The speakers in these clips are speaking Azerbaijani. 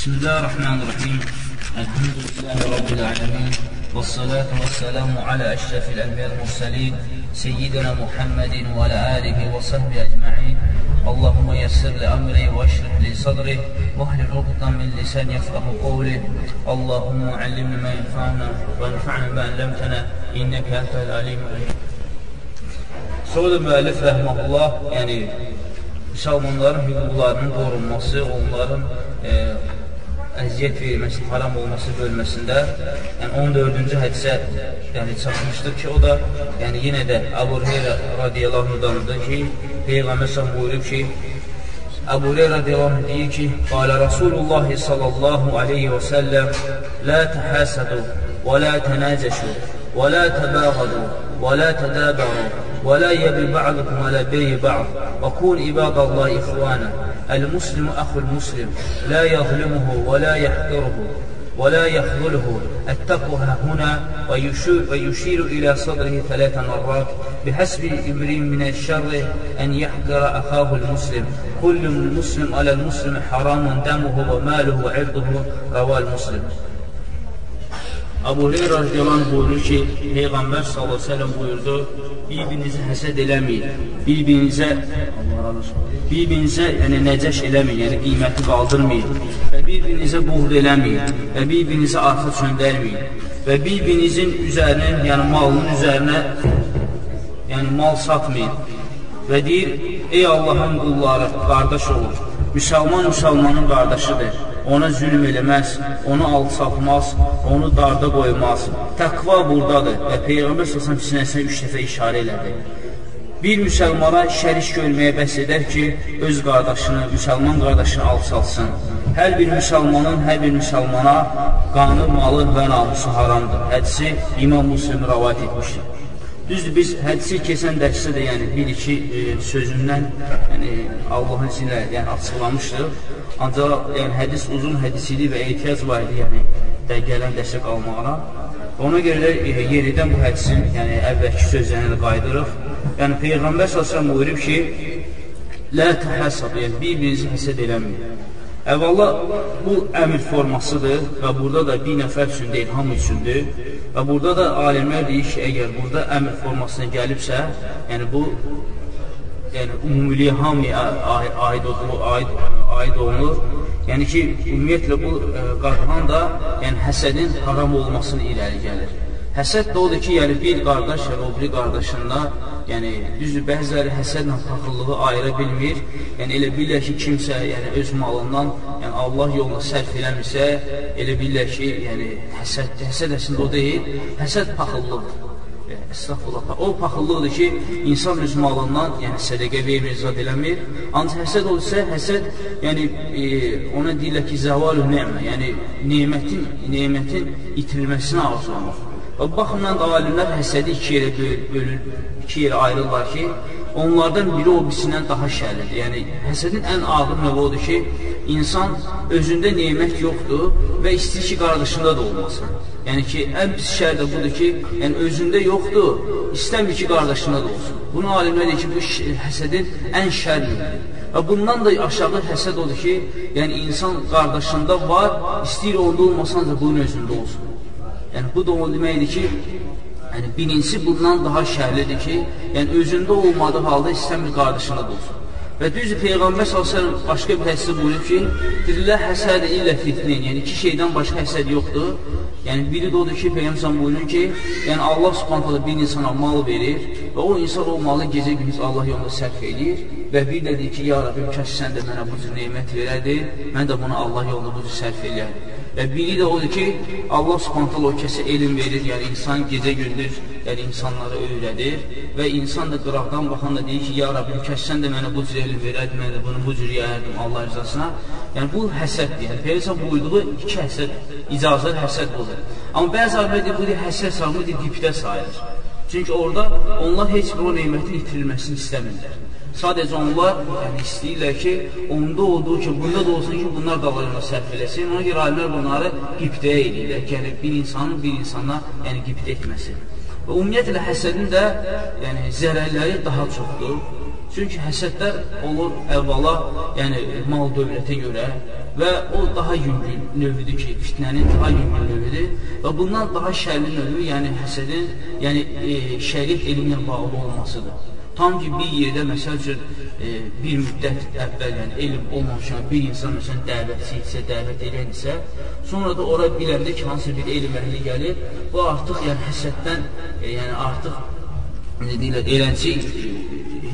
بسم الله الرحمن الرحيم الحمد لله رب العالمين والصلاة والسلام على أشرف الأنبياء المرسلين سيدنا محمد وعلى آله وصحبه أجمعين اللهم يسر لأمري واشرح لي صدري واحلل عقدة من لساني يفقه قولي اللهم علمنا ما ينفعنا وانفعنا ما علمتنا إنك أنت العليم الحكيم Sonra müəllif rəhməhullah, yəni müsəlmanların hüquqlarının qorunması, onların e, əziyyət verilməsi, haram olması bölməsində yəni 14-cü hədisə yəni çatmışdır ki, o da yəni yenə də Əbu Hüreyrə radiyallahu anhudandır ki, Peyğəmbər sallallahu buyurub ki, Əbu Hüreyrə radiyallahu anh deyir ki, Qalə Rasulullah sallallahu aleyhi və səlləm Lə təhəsədu və lə tənəcəşu və lə təbəğadu və lə tədəbəğu ولا يبي بعضكم على بي بعض وكون عباد الله إخوانا المسلم أخو المسلم لا يظلمه ولا يحقره ولا يخذله. التقوى هنا ويشير, إلى صدره ثلاث مرات بحسب امرئ من الشر أن يحقر أخاه المسلم. كل مسلم على المسلم حرام دمه وماله وعرضه رواه المسلم. Abu Heyr radiyallahu buyurur ki, Peyğəmbər s.ə.v buyurdu, bir-birinizi həsəd eləməyin, bir-birinizə bir-birinizə yəni, nəcəş eləməyin, yəni qiyməti qaldırmayın. Və bir-birinizə buğd eləməyin. Və bir-birinizə arxa çöndərməyin və bir-birinizin üzərinin, yəni malının üzərinə yəni mal satmayın. Və deyir, ey Allahın qulları, qardaş olur, müsəlman müsəlmanın qardaşıdır ona zülm eləməz, onu alçaltmaz, onu darda qoymaz. Təqva buradadır və Peyğəmbər səsən sinəsinə üç dəfə işarə elədi. Bir müsəlmana şərik görməyə bəs edər ki, öz qardaşını, müsəlman qardaşını alçalsın. Hər bir müsəlmanın hər bir müsəlmana qanı, malı və namusu haramdır. Hədisi İmam Muslim rəvat etmişdir. Düzdür, biz hədisi keçən dərsdə də yəni bir-iki e, sözündən yəni, Allahın izinlə yəni, açıqlamışdıq. Ancaq yəni, hədis uzun hədis idi və ehtiyac var idi yəni, də gələn dərsə qalmağına. Ona görə də e, yeridən bu hədisin yəni, əvvəlki sözlərini də qaydırıq. Yəni, Peyğəmbər s.ə.v buyurub ki, Lə təhəssab, yəni bir-birinizi həsəd eləməyin. Əvvəla, bu əmr formasıdır və burada da bir nəfər üçün deyil, hamı üçündür. Və burada da alimlər deyir ki, əgər burada əmr formasına gəlibsə, yəni bu yəni ümumiliyə hamıya aid, aid, aid olunur. Yəni ki, ümumiyyətlə bu ə, e, qadağan da yəni həsədin haram olmasını irəli gəlir. Həsəd də odur ki, yəni bir qardaş yəni, o biri qardaşında yəni düzdür, bəziləri həsədlə paxıllığı ayıra bilmir. Yəni elə bilirlər ki, kimsə yəni öz malından, yəni Allah yoluna sərf eləmirsə, elə bilirlər ki, yəni həsəd, həsəd əslində o deyil, həsəd paxıllıqdır. Estağfurullah. O paxıllıqdır ki, insan öz malından, yəni sədəqə vermir, zad eləmir. Ancaq həsəd olsa, həsəd, yəni e, ona deyirlər ki, zəvalu nəmə, yəni nemətin, nemətin itirilməsinə arzulamaq. Və baxımdan da alimlər həsədi iki yerə bölür, iki yerə ayrılırlar ki, onlardan biri o birisindən daha şərlidir. Yəni, həsədin ən ağır növü odur ki, insan özündə neymət yoxdur və istəyir ki, qardaşında da olmasın. Yəni ki, ən pis şər də budur ki, yəni özündə yoxdur, istəmir ki, qardaşında da olsun. Bunu alimlər deyir ki, bu həsədin ən şərlidir. Və bundan da aşağı həsəd odur ki, yəni insan qardaşında var, istəyir onda olmasan da bunun özündə olsun. Yəni, bu da o deməkdir ki, yəni, birincisi bundan daha şərlidir ki, yəni özündə olmadığı halda istəmir qardaşına da olsun. Və düzdür, Peyğəmbər s.ə.v başqa bir hədisi buyurub ki, Dillə həsədə illə fitnin, yəni iki şeydən başqa həsəd yoxdur. Yəni biri də odur ki, Peyğəmbər s.ə.v buyurur ki, yəni Allah s.ə.v bir insana mal verir və o insan o malı gecə gündüz Allah yolunda sərf edir və bir də deyir ki, ya Rabbim, kəs sən də mənə bu cür neymət verərdi, mən də bunu Allah yolunda bu cür sərf eləyərdim. Və biri də odur ki, Allah subhantal o kəsə elm verir, yəni insan gecə-gündüz yəni insanları öyrədir və insan da qıraqdan baxan da deyir ki, ya Rabbim, kəssən də mənə bu cür elm verərdi, mən də bunu bu cür yəyərdim Allah rızasına. Yəni, bu həsəddir. Yəni, Peyğəmbər buyurduğu iki həsəd, icazət həsəd budur. Amma bəzi alimlər bu deyir, həsəd sayılır, dipdə sayılır. Çünki orada onlar heç bir o neymətin itirilməsini istəmirlər. Sadəcə onlar yəni, istəyirlər ki, onda olduğu ki, bunda da olsun ki, bunlar Allah sərf eləsin. Ona görə alimlər bunları qibdəyə edirlər. Yəni, bir insanın bir insana yəni, qibdə etməsi. Və ümumiyyətlə, həsədin də yəni, zərərləri daha çoxdur. Çünki həsədlər olur əvvəla, yəni mal dövlətə görə, və o daha yüngül növüdür ki, fitnənin daha yüngül növüdür və bundan daha şərli növü, yəni həsədin, yəni e, şəriət elmi ilə bağlı olmasıdır. Tam ki, bir yerdə, məsəl üçün, e, bir müddət əvvəl, yəni elm olmamışan bir insan, məsələn, dəvətçi isə, dəvət edən isə, sonra da ora biləndə ki, hansı bir elm əhli gəlir, bu artıq, yəni həsəddən, e, yəni artıq, nə deyirlər, eləncə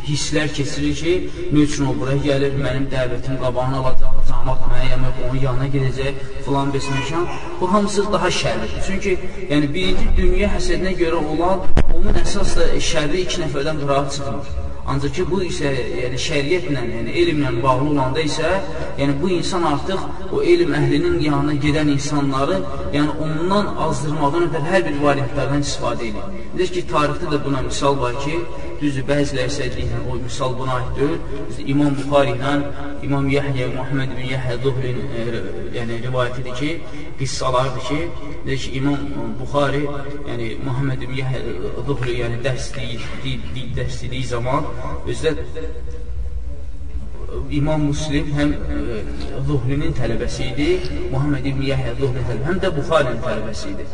hisslər keçirir ki, nə üçün o bura gəlir, mənim dəvətim qabağına alacaq, camat mənə yemək, onun yanına gedəcək, filan besməkan. Bu hamısı daha şərlidir. Çünki yəni, birinci dünya həsədinə görə olan, onun əsas da şərri iki nəfərdən qırağa çıxmır. Ancaq ki, bu isə yəni, şəriyyətlə, yəni, elmlə bağlı olanda isə, yəni, bu insan artıq o elm əhlinin yanına gedən insanları, yəni, ondan azdırmadan ötər hər bir variantlardan istifadə edir. Deyir ki, tarixdə də buna misal var ki, düzdür, bəziləri isə deyir, o misal buna aid deyil. İmam Buxari ilə İmam Yəhyə, Muhammed bin Yəhyə Zuhrin e, yəni, rivayətidir ki, qissalardır ki, deyir ki, İmam Buxari, yəni Muhammed bin Yəhyə Zuhri, yəni dərsliyi, dərsliyi zaman özdə İmam Muslim həm e, Zuhrinin tələbəsi idi, Muhammed ibn Yəhyə Zuhri tələbəsi, həm də Buxarinin tələbəsi idi.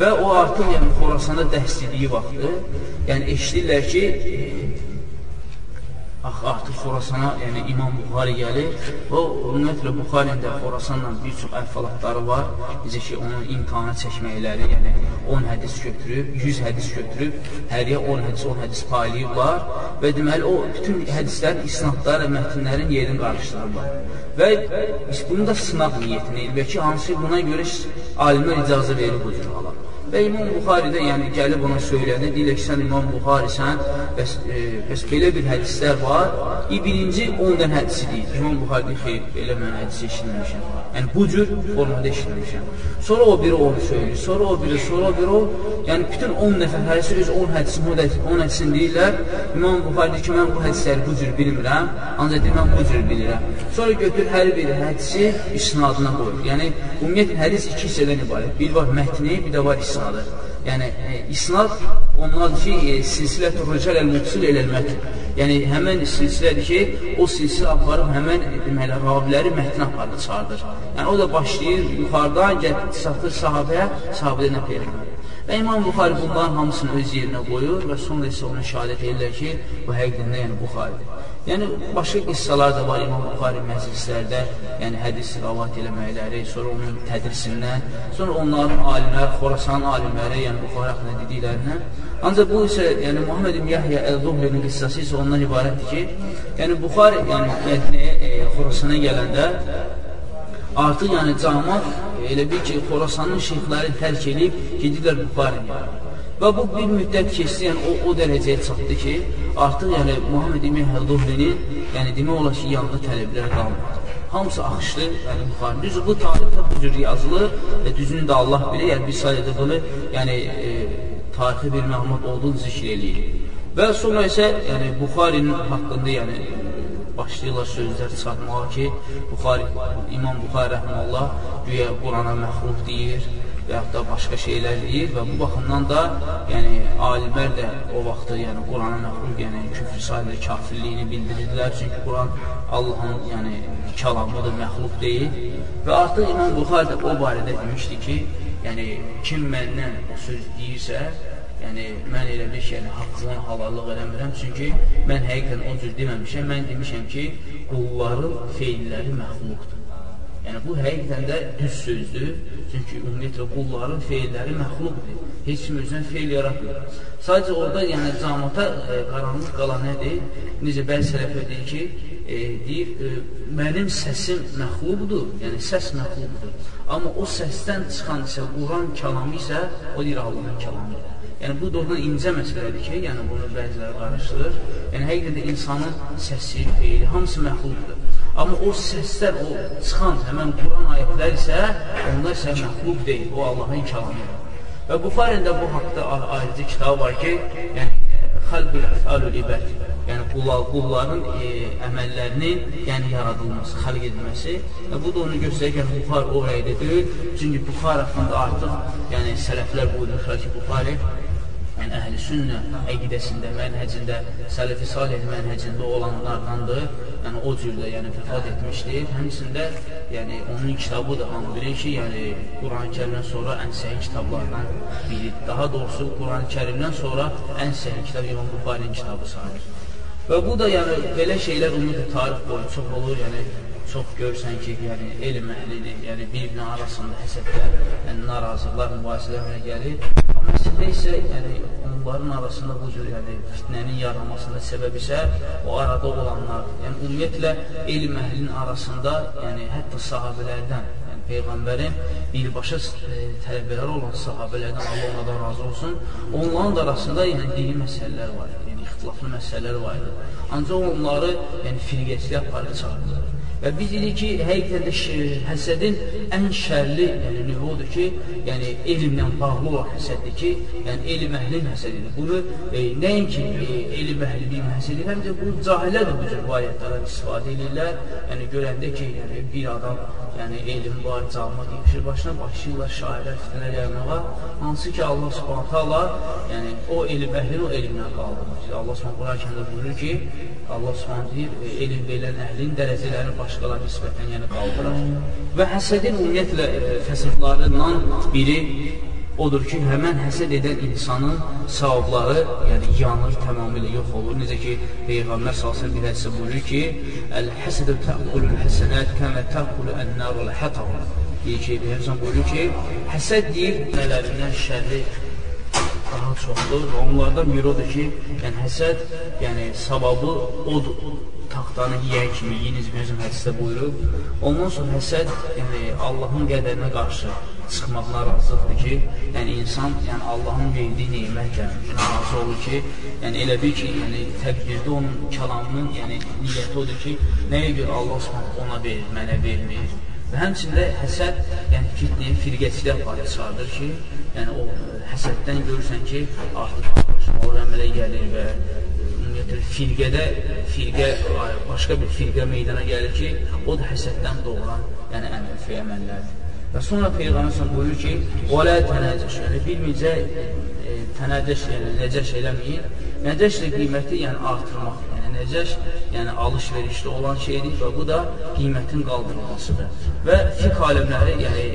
Və o artıq yəni, Xorasanda dərslidiyi vaxtı, yəni eşidirlər ki, Ax, artıq Xorasana, yəni İmam Buxari gəlir və ümumiyyətlə Buxarinin də Xorasanla bir çox əhvalatları var. Necə ki, onun imtihana çəkməkləri, yəni 10 hədis götürüb, 100 hədis götürüb, həriyə 10 hədis, 10 hədis paylayıblar və deməli o bütün hədislərin isnadları, mətnlərin yerini qarışdırırlar. Və bunu da sınaq niyyətinə elbə ki, hansı buna görə alimlər icazə verir bu cür hala. Və İmam Buxari də yəni gəlib ona söyləyəndə, deyirlər ki, sən İmam Buxarisən, bəs, e, bəs belə bir hədislər var. İ birinci 10 dən hədisi deyir. İmam Buxari deyir, xeyr, belə mən hədisi eşitməmişəm. Yəni bu cür formada eşitməmişəm. Sonra o biri onu söyləyir, sonra o biri, sonra o biri o. Yəni bütün 10 nəfər hədisi öz 10 hədisini, 10 hədisini deyirlər. İmam Buxari deyir ki, mən bu hədisləri bu cür bilmirəm, ancaq deyir, mən bu cür bilirəm. Sonra götür hər bir hədisi isnadına qoyur. Yəni ümumiyyətlə hədis iki hissədən ibarət. Bir var mətni, bir də var isnad isnadı. Yəni, e, isnad onlardır ki, e, silsilət-ü rücal əl-müqsul eləl-mətn. Yəni, həmən silsilədir ki, o silsilə aparıb həmən e, deməli, raviləri mətn apardı, çağırdır. Yəni, o da başlayır yuxarıdan, gəlir, satır sahabəyə, sahabədə nə peyğəmbər. Və İmam Buxari bunların hamısını öz yerinə qoyur və sonra isə ona şəhadət edirlər ki, bu həqiqdən yəni Buxaridir. Yəni, başqa qıssalar da var İmam Buxari məclislərdə, yəni hədis ravat eləməkləri, sonra onun tədrisindən, sonra onların alimlər, Xorasan alimləri, yəni Buxari haqqında dediklərindən. Ancaq bu isə, yəni Muhammed ibn Yahya Əl-Zuhrinin qıssası isə ondan ibarətdir ki, yəni Buxari, yəni Mədniyə, e, Xorasana gələndə artıq yəni cəmat elə bil ki, Xorasanın şeyxləri tərk edib gedirlər Buxariyə. Və bu bir müddət keçdi, yəni o, o dərəcəyə çatdı ki, artıq yəni Muhammed İmin Həlduhlinin, yəni demək olar ki, yanında tələblər qalmadı. Hamısı axışdı, yəni Buxari. Düz bu tarixdə bu cür yazılır və düzünü də Allah bilir, yəni biz sadəcə bunu, yəni e, tarixi bir məlumat olduğunu zikr eləyirik. Və sonra isə yəni Buxarinin haqqında, yəni başlayırlar sözlər çıxartmağa ki, Buxari, İmam Buxari rəhməllah güya Qurana məxluq deyir və yaxud da başqa şeylər deyir və bu baxımdan da yəni, alimlər də o vaxtı yəni, Qurana məxluq, yəni küfr sayılır, kafirliyini bildirirlər. Çünki Quran Allahın yəni, kəlamıdır, məxluq deyil. Və artıq İmam Buxari də o barədə demişdi ki, yəni kim məndən o söz deyirsə, yəni mən elə bir şey, yəni haqqından halallıq eləmirəm, çünki mən həqiqətən o cür deməmişəm, mən demişəm ki, qulların feilləri məxluqdur. Yəni bu həqiqətən də düz sözdür, çünki ümumiyyətlə qulların feilləri məxluqdur. Heç kim özünə feil yaratmır. Sadəcə orada yəni camata e, qaranlıq qalan nədir? Necə bəzi sələfə deyir ki, e, deyir, e, mənim səsim məxluqdur, yəni səs məxluqdur. Amma o səsdən çıxan isə Quran kəlamı isə o deyir Allahın kəlamıdır. Yəni, bu doğrudan incə məsələdir ki, yəni bunu bəziləri qarışdırır. Yəni, həqiqətən insanın səsi, feyli, hamısı məxluqdur. Amma o səslər, o çıxan həmən Quran ayətlər isə, onlar isə məxluq deyil, o Allahın kəlamıdır. Və Buxarində bu haqda ayrıcı kitab var ki, yəni, xalqül əfəlül ibad, yəni qullar, qulların e, əməllərinin yəni, yaradılması, xalq edilməsi. Və bu da onu göstərir ki, Buxar o rəydə deyil. Çünki Buxar haqqında artıq yəni, sələflər buyurmuşlar ki, Buxari yəni əhl-i sünnə əqidəsində, mənhəcində, sələfi salih mənhəcində olanlardandır yəni o cürdə yəni vəfat etmişdir. Həmçində yəni onun kitabı da hamı bilir ki, yəni Quran-Kərimdən sonra ən səhih kitablardan biridir. Daha doğrusu Quran-Kərimdən sonra ən səhih kitab İmam Buxarinin kitabı sayılır. Və bu da yəni belə şeylər ümumiyyətlə tarix boyu çox olur, yəni çox görürsən ki, yəni elm əhlini, yəni bir-birinin arasında həsədlər, yəni narazılıqlar, mübahisələr gəlir. Əslində isə yəni onların arasında bu cür yəni fitnənin yaranmasında səbəb isə o arada olanlar, yəni ümumiyyətlə elm əhlinin arasında, yəni hətta sahabelərdən, yəni peyğəmbərin birbaşa e, tələbələri olan sahabelərdən Allah onlardan razı olsun, onların da arasında yəni dini məsələlər var, yəni ixtilaflı məsələlər var idi. Ancaq onları yəni firqəçilik aparıb çağırdılar. Və biz dedik ki, həqiqətən də həsədin ən şərli yəni, növü odur ki, yəni elmlə bağlı olan həsəddir ki, yəni elm əhlinin həsədidir. Bunu e, nəinki e, elm əhlinin həsədir, həm də bu cahillər də bu cür bu ayətlərdən istifadə edirlər. Yəni görəndə ki, yəni, bir adam yəni elm var, calma deymişir, başına başlayırlar şairlər, fitnələr yaymağa, hansı ki Allah subhanətə Allah, yəni o elm əhlini o elmlə qaldırır. Allah subhanətə Quran-Kəndə buyurur ki, Allah subhanətə deyir, e, elm verən əhlin dərəcələrini başqalarına nisbətən yəni qaldırar. Və həsədin ümumiyyətlə e, fəsadlarından biri odur ki, həmən həsəd edən insanın savabları yəni yanır, tamamilə yox olur. Necə ki, Peyğəmbər salsın bir hədisə buyurur ki, Əl-həsədə təqulul həsənət kəmə təqulu ən-narul hətav. Deyir ki, Peyğəmbər buyurur ki, həsəd deyir, nələrindən şərri daha çoxdur. Onlardan biri odur ki, yəni həsəd, yəni savabı odur taxtanı yeyən kimi yeyiniz bizim hədisdə buyurub. Ondan sonra həsəd yəni Allahın qədərinə qarşı çıxmaq narazılıqdır ki, yəni insan yəni Allahın verdiyi nemətlə razı olur ki, yəni elə bil ki, yəni təqdirdə onun kəlamının yəni niyyəti odur ki, nəyə görə Allah Subhanahu ona verir, mənə vermir. Və həmçində həsəd, yəni fitnəyə firqəçilik aparır, çıxardır ki, yəni o həsəddən görürsən ki, artıq başmalı əmələ gəlir və firqədə, firqə, başqa bir firqə meydana gəlir ki, o da həsəddən doğuran, yəni əməl, fi əməllərdir. Və sonra Peyğəmbər buyurur ki, "Və tənəcəş", yəni bilməyəcə e, tənəcəş, yəni nəcəş eləməyin. Nəcəş də qiyməti yəni artırmaq, yəni nəcəş, yəni alış-verişdə olan şeydir və bu da qiymətin qaldırılmasıdır. Və fiqh alimləri, yəni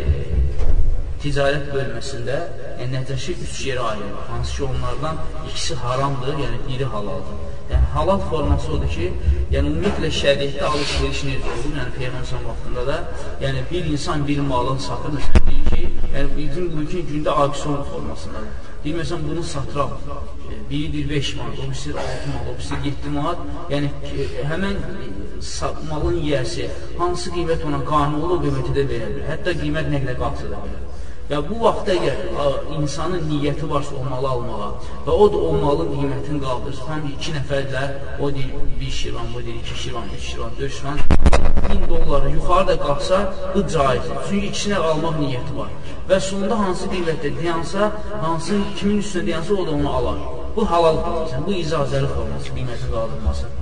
ticarət bölməsində yəni, Nəcəşi üç yerə ayırır. Hansı ki, onlardan ikisi haramdır, yəni biri halaldır. Yəni, halal forması odur ki, yəni ümumiyyətlə şəriətdə alış-veriş necə olur? Yəni, Peyğəmbər vaxtında da, yəni bir insan bir malın satır, məsələn, deyir ki, yəni bizim bugünkü gündə auksion formasındadır. Deyir, məsələn, bunu satıram, biridir 5 manat, o birisi 6 manat, o birisi 7 manat, yəni həmən malın yiyəsi hansı qiymət ona qanun olur, qiyməti də verə bilər. Hətta qiymət nə qədər qalsa da bilər. Və bu vaxtda əgər insanın niyyəti varsa o malı almağa və o da o malın qiymətini qaldırır, həm iki nəfərlər, o deyir 1 şiran, bu deyir 2 şiran, 3 şiran, 4 şiran, 1000 dollara yuxarıda qalsa, bu caizdir. Çünki ikisinə almaq niyyəti var. Və sonunda hansı qiymətdə deyansa, hansı kimin üstünə deyansa, o da onu alar. Bu halal forması, bu icazəli forması, qiymətin qaldırması.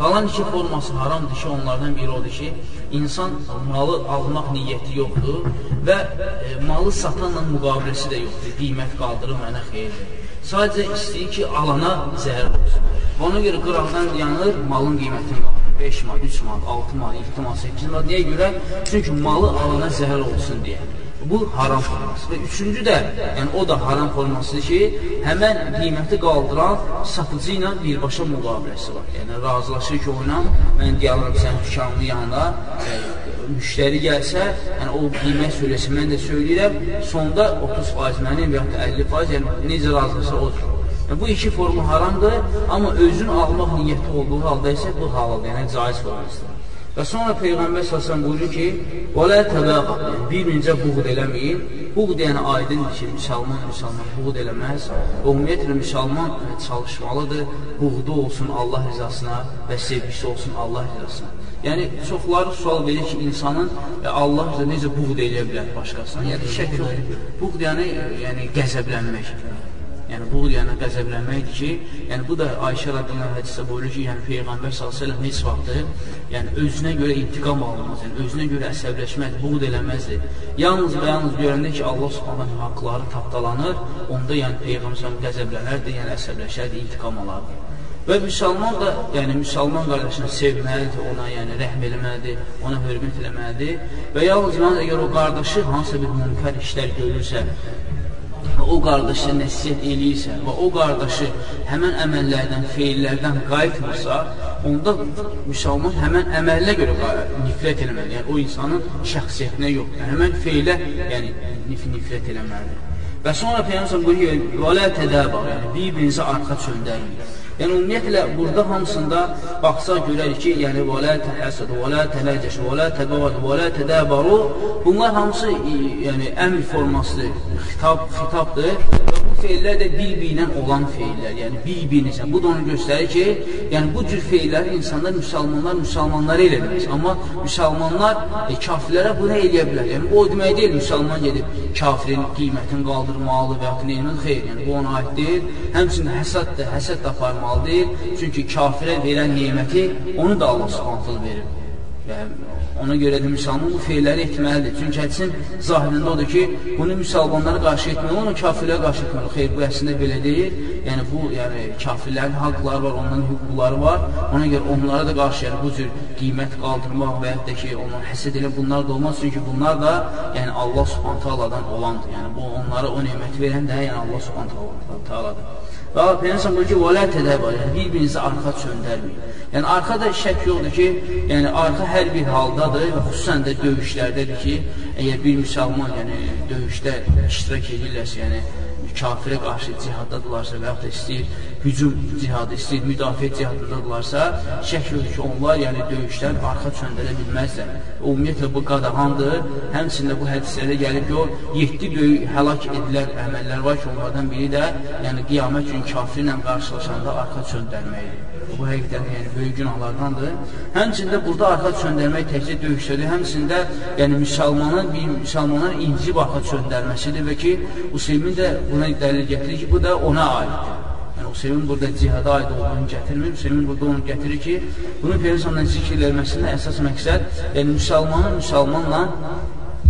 Qalan iki forması haramdır ki, onlardan biri odur ki, insan malı almaq niyyəti yoxdur və e, malı satanla müqabiləsi də yoxdur. Qiymət qaldırır, mənə xeyirdir. Sadəcə istəyir ki, alana zəhər olsun. Ona görə qıraqdan yanır, malın qiymətini qaldırır. 5 manat, 3 manat, 6 manat, 7 manat, 8 manat. Niyə görə? Çünki malı alana zəhər olsun deyə. Bu haram forması. Və üçüncü də, yəni o da haram formasıdır ki, həmən qiyməti qaldıran satıcı ilə birbaşa müqabiləsi var. Yəni razılaşır ki, oyla mən deyərəm sənin dükanının yanına e, müştəri gəlsə, yəni o qiymət söyləsə, mən də söyləyirəm, sonda 30% mənim və ya 50%, yəni necə razılaşsa odur. Yəni, bu iki formu haramdır, amma özün almaq niyyəti olduğu halda isə bu halal, yəni caiz formasıdır. Və sonra Peyğəmbər səsən buyurur ki, وَلَا تَبَاقَ Bir-birinizə buğd eləməyin. Buğd yəni aydındır ki, müsəlman müsəlman buğd eləməz. Və ümumiyyətlə, müsəlman çalışmalıdır, buğdu olsun Allah rızasına və sevgisi olsun Allah rızasına. Yəni, çoxları sual verir ki, insanın Allah rızasına necə buğd eləyə bilər başqasına? Yəni, şək yoxdur. Buğd yəni, yəni qəzəblənmək. Yəni bu yəni qəzəblənməkdir ki, yəni bu da Ayşə radiyallahu hədisdə buyurur ki, yəni peyğəmbər sallallahu heç vaxt yəni özünə görə intiqam almaz, yəni özünə görə əsəbləşməz, buğd eləməzdi. Yalnız və yalnız görəndə ki, Allah Subhanahu haqqları tapdalanır, onda yəni peyğəmbər qəzəblənərdi, yəni əsəbləşərdi, intiqam alardı. Və müsəlman da, yəni müsəlman qardaşını sevməlidir, ona yəni rəhm eləməlidir, ona hörmət eləməlidir və yalnız əgər o qardaşı hansısa bir münkar işlər görürsə, o qardaşı nəsiyyət eləyirsə və o qardaşı həmən əməllərdən, feillərdən qayıtmırsa, onda müsəlman həmən əməlinə görə nifrət eləməli. Yəni, o insanın şəxsiyyətinə yox, yəni, həmən feilə yəni, nif nifrət eləməlidir. Və sonra Peyyəmsən buyuruyor, və lə tədəbə, yəni bir-birinizə arxa çöndəyin. Yəni, ümumiyyətlə, burada hamısında baxsaq görərik ki, yəni, və lə təhəsəd, və lə tənəcəş, və lə təbəvad, və lə tədəbəru, bunlar hamısı yəni, əmr formasıdır, xitab, xitabdır feillər də bir-birinə olan feillər, yəni bir-birinizə. Bu da onu göstərir ki, yəni bu cür feillər insanlar, müsəlmanlar, müsəlmanları elə demək. Amma müsəlmanlar e, kafirlərə bunu eləyə bilər. Yəni, o demək deyil, müsəlman gedib kafirin qiymətini qaldırmalı və yaxud neyinin xeyr, yəni bu ona aid deyil. Həmçinin həsəd də, həsəd də aparmalı deyil. Çünki kafirə verən neməti onu da Allah subhanətlə verir. Və ona görə də müsəlman bu feyləri etməlidir. Çünki hədisin zahirində odur ki, bunu müsəlmanlara qarşı etməli, onu kafirlərə qarşı etməli. Xeyr, bu əslində belə deyil. Yəni, bu, yəni, kafirlərin haqları var, onların hüquqları var. Ona görə onlara da qarşı, yəni, bu cür qiymət qaldırmaq və yaxud da ki, onların həsəd elə bunlar da olmaz. Çünki bunlar da, yəni, Allah subhanətə aladan olandır. Yəni, bu, onlara o neməti verən də, yəni, Allah subhanətə aladır. Və Peyğəmbər buyurur ki, "Vələ tədəbər", yəni, bir-birinizi arxa çöndərməyin. Yəni arxada şək yoxdur ki, yəni arxa hər bir haldadır və xüsusən də döyüşlərdədir ki, əgər bir müsəlman yəni döyüşdə iştirak edirlərsə, yəni kafirə qarşı cihaddadırlarsa və yaxud da istəyir hücum cihadı, istəyir müdafiə cihadındadırlarsa, şək yoxdur ki, onlar yəni döyüşdən arxa çöndərə bilməzlər. Ümumiyyətlə, bu qadağandır. Həmçində bu hədislərdə gəlib ki, o 7 böyük həlak edilən əməllər var ki, onlardan biri də yəni, qiyamət gün kafirlə qarşılaşanda arxa çöndərməkdir. Bu həqiqətən yəni, böyük günahlardandır. Həmçində burada arxa çöndərmək təkcə döyüşdədir. Həmçində yəni, müsəlmanın, bir müsəlmanın incib arxa çöndərməsidir və ki, Useymin də buna dəlil gətirir ki, bu da ona aiddir. Yəni, Hüseymin burada cihada aid olduğunu gətirmir. Hüseymin burada onu gətirir ki, bunu Peyğəmbərdən zikr edilməsində əsas məqsəd, yəni müsəlmanın müsəlmanla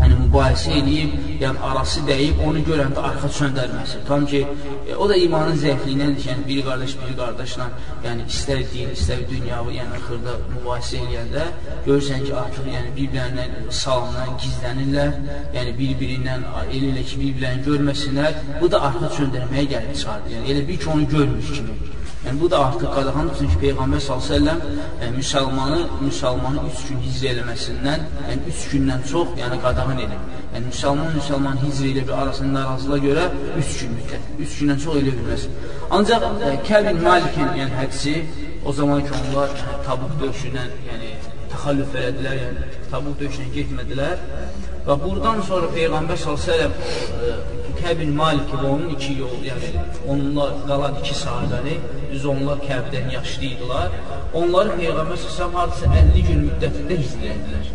yəni mübahisə eləyib, yəni arası dəyib, onu görəndə arxa çöndərməsi. Tam ki, e, o da imanın zəifliyinədir ki, yəni bir qardaş bir qardaşla, yəni istər din, istər dünyavi, yəni xırda mübahisə eləyəndə görürsən ki, artıq yəni bir-birlərindən salınlar, gizlənirlər, yəni bir-birindən el elə ki, bir-birlərini görməsinlər. Bu da arxa çöndərməyə gəlib çıxardır. Yəni elə bir ki, onu görmüş kimi. Yəni, bu da artıq qadağandır, çünki Peyğəmbər s.ə.v e, müsəlmanı, müsəlmanı üç gün hicr eləməsindən, yəni üç gündən çox, yəni qadağan edin. Yəni, müsəlman, müsəlman hicr ilə bir arasında narazılığa görə üç gün müddət, üç gündən çox elə bilməz. Ancaq e, Kəvin Malikin yəni, hədisi, o zaman ki, onlar yəni, tabuk döyüşündən, yəni, təxallüf elədilər, yəni, tabuk döyüşünə getmədilər və buradan sonra Peyğəmbər s.ə.v Kəbin Malik və onun iki yol, yəni onunla qalan iki sahibəni, düz onlar Kəbdən yaşlıydılar. Onları Peyğəmbər səsəm hadisə 50 gün müddətində hizr edilər.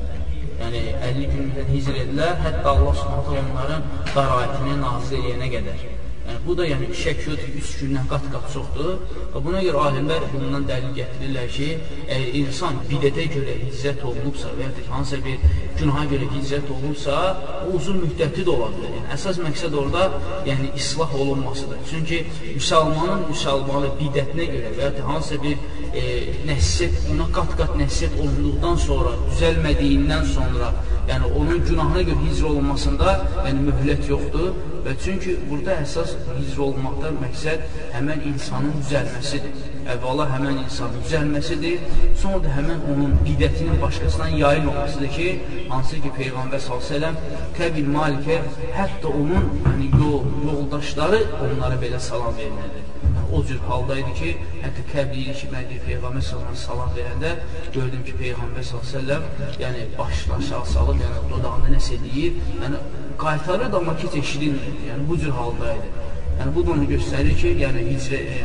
Yəni 50 gün müddətində hizr edilər, hətta Allah subhanətə onların qarayətini nazir edənə qədər. Yəni, bu da yəni, şək ki, üç gündən qat-qat çoxdur. Və buna görə alimlər bundan dəlil gətirirlər ki, əgər insan bidətə görə hizzət olunubsa və ya hansısa bir günaha görə hizzət olunubsa, o uzun müddətli də ola bilər. Yəni, əsas məqsəd orada yəni, islah olunmasıdır. Çünki müsəlmanın müsəlmanı bidətinə görə və ya hansısa bir e, nəsiyyət, ona qat-qat nəsiyyət olunduqdan sonra, düzəlmədiyindən sonra, yəni onun günahına görə hicr olunmasında yəni, möhlət yoxdur və çünki burada əsas hicr olmaqda məqsəd həmən insanın düzəlməsidir. Əvvəla həmən insanın düzəlməsidir, sonra da həmən onun bidətinin başqasından yayın olmasıdır ki, hansı ki Peyğəmbər s.ə.v Kəbil Malikə hətta onun yəni, yol, yoldaşları onlara belə salam verilməlidir o cür haldaydı ki, hətta kəbli idi ki, mən Peyğəmbər sallallahu salam verəndə gördüm ki, Peyğəmbər sallallahu yəni başını aşağı salıb, yəni dodağında nəsə deyir, yəni qaytarır da amma ki, eşidilmir. Yəni bu cür haldaydı. Yəni bu da onu göstərir ki, yəni hicrə e,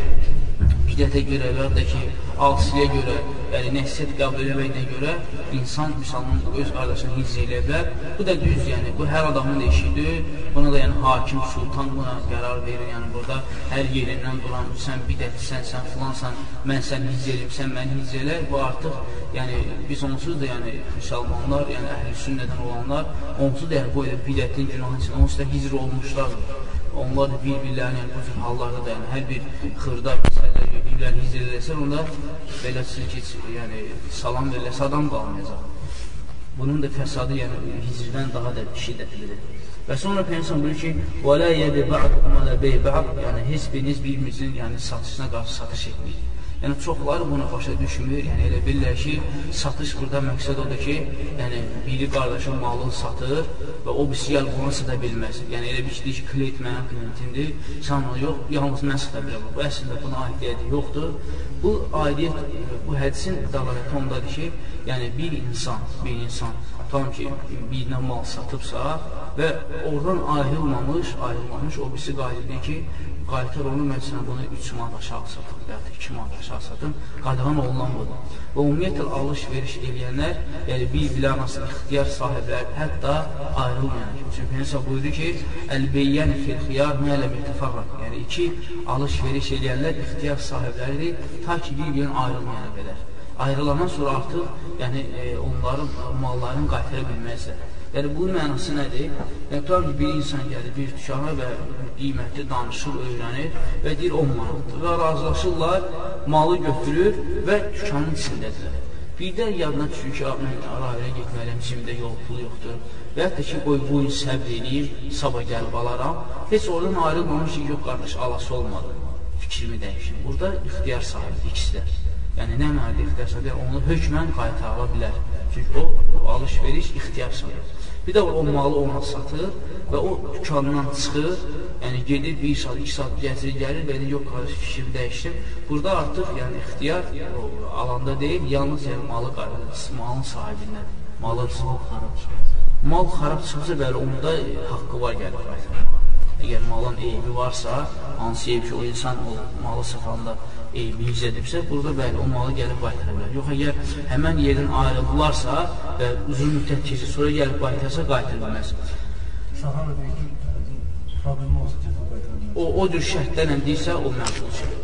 bidətə görə və ya da ki, asiliyə görə, yəni nəsiyyət qəbul eləməklə görə insan müsəlman öz qardaşını hicr eləyə bilər. Bu da düz, yəni bu hər adamın da işidir. Buna da yəni hakim, sultan buna qərar verir. Yəni burada hər yerindən duran sən bidətlisən, sən filansan, mən sən hicr eləyim, sən məni hicr elə. Bu artıq yəni biz onsuz da yəni müsəlmanlar, yəni əhl-i sünnədən olanlar onsuz da yəni bu bidətin günahı üçün onsuz da hicr olmuşlardır. Onlar da bir-birlərini yəni, bu cür hallarda da yəni hər bir xırda məsələlər ilə hicr eləsən, onda belə ki, yəni salam veriləsə adam qalmayacaq. Bunun da fəsadı yəni hicrdən daha da şiddətlidir. Və sonra Peygəmbər buyurur ki: "Və la yəbi ba'dukum ala bey ba'd", yəni heç biriniz bir-birinizin yəni satışına qarşı satış etməyin. Yəni, çoxları bunu başa düşmür, yəni elə bilirlər ki, satış burada məqsəd odur ki, yəni biri qardaşın malını satır və o birisi gəl bunu sata bilməz. Yəni elə bir şey ki, klient mənim klientimdir, sən onu yox, yalnız mən sata biləm. Bu əslində buna aidiyyəti yoxdur. Bu aidiyyət, bu hədisin dəlaləti ondadır ki, yəni bir insan, bir insan tam ki, birinə mal satıbsa və oradan ayrılmamış, ayrılmamış o birisi qayıdır ki, qaytar onu, mən sənə bunu 3 manat aşağı satım və ya 2 manat aşağı satım, qadağan olunan budur. Və ümumiyyətlə, alış-veriş eləyənlər, yəni bir-bilə arası ixtiyar sahibləri, hətta ayrılmayan. Çünki Peynəsə buyurdu ki, Əl-beyyən fil-xiyar mələ mütəfərraq. Yəni, iki alış-veriş eləyənlər ixtiyar sahibləridir, ta ki, bir-birinin ayrılmayana qədər. Ayrılandan sonra artıq yəni, e, onların mallarını qaytara bilməzlər. Yəni, bunun mənası nədir? Yəni, tutar ki, bir insan gəlir bir dükana və qiymətli danışır, öyrənir və deyir 10 manatdır və razılaşırlar, malı götürür və dükanın içindədirlər. Birdən yadına düşür ki, mən arayla getməliyəm, cimdə yol, pul yoxdur. Və hətta ki, qoy bu gün səbr edeyim, sabah gəlib alaram. Heç oradan ayrılmamış ki, yox qardaş, alası olmadı. Fikrimi dəyişim. Burada ixtiyar sahibi ikisi də. Yəni, nə mənada ixtiyar sahibi? Onu hökmən qaytarıla bilər. Çünki o, o alış-veriş ixtiyar sahibi. Bir də o malı ona satır və o dükandan çıxır, yəni gedir bir saat, iki saat gəzir, gəlir və yox, qarşı fikrimi dəyişdim. Burada artıq yəni ixtiyar alanda deyil, yalnız yəni malı malın sahibindən. Malı xarab Mal xarab çıxsa, bəli, onda haqqı var gəlir qaytarmağa. Əgər malın eybi varsa, hansı eyb ki, o insan o malı satanda eybi yüz edibsə, burada bəli, o malı gəlib qaytara bilər. Yox, əgər həmən yerdən ayrıldılarsa və uzun müddət keçir, sonra gəlib qaytarsa, qaytara bilməz. O, o cür şərtlərlə deyirsə, o məqbul şey.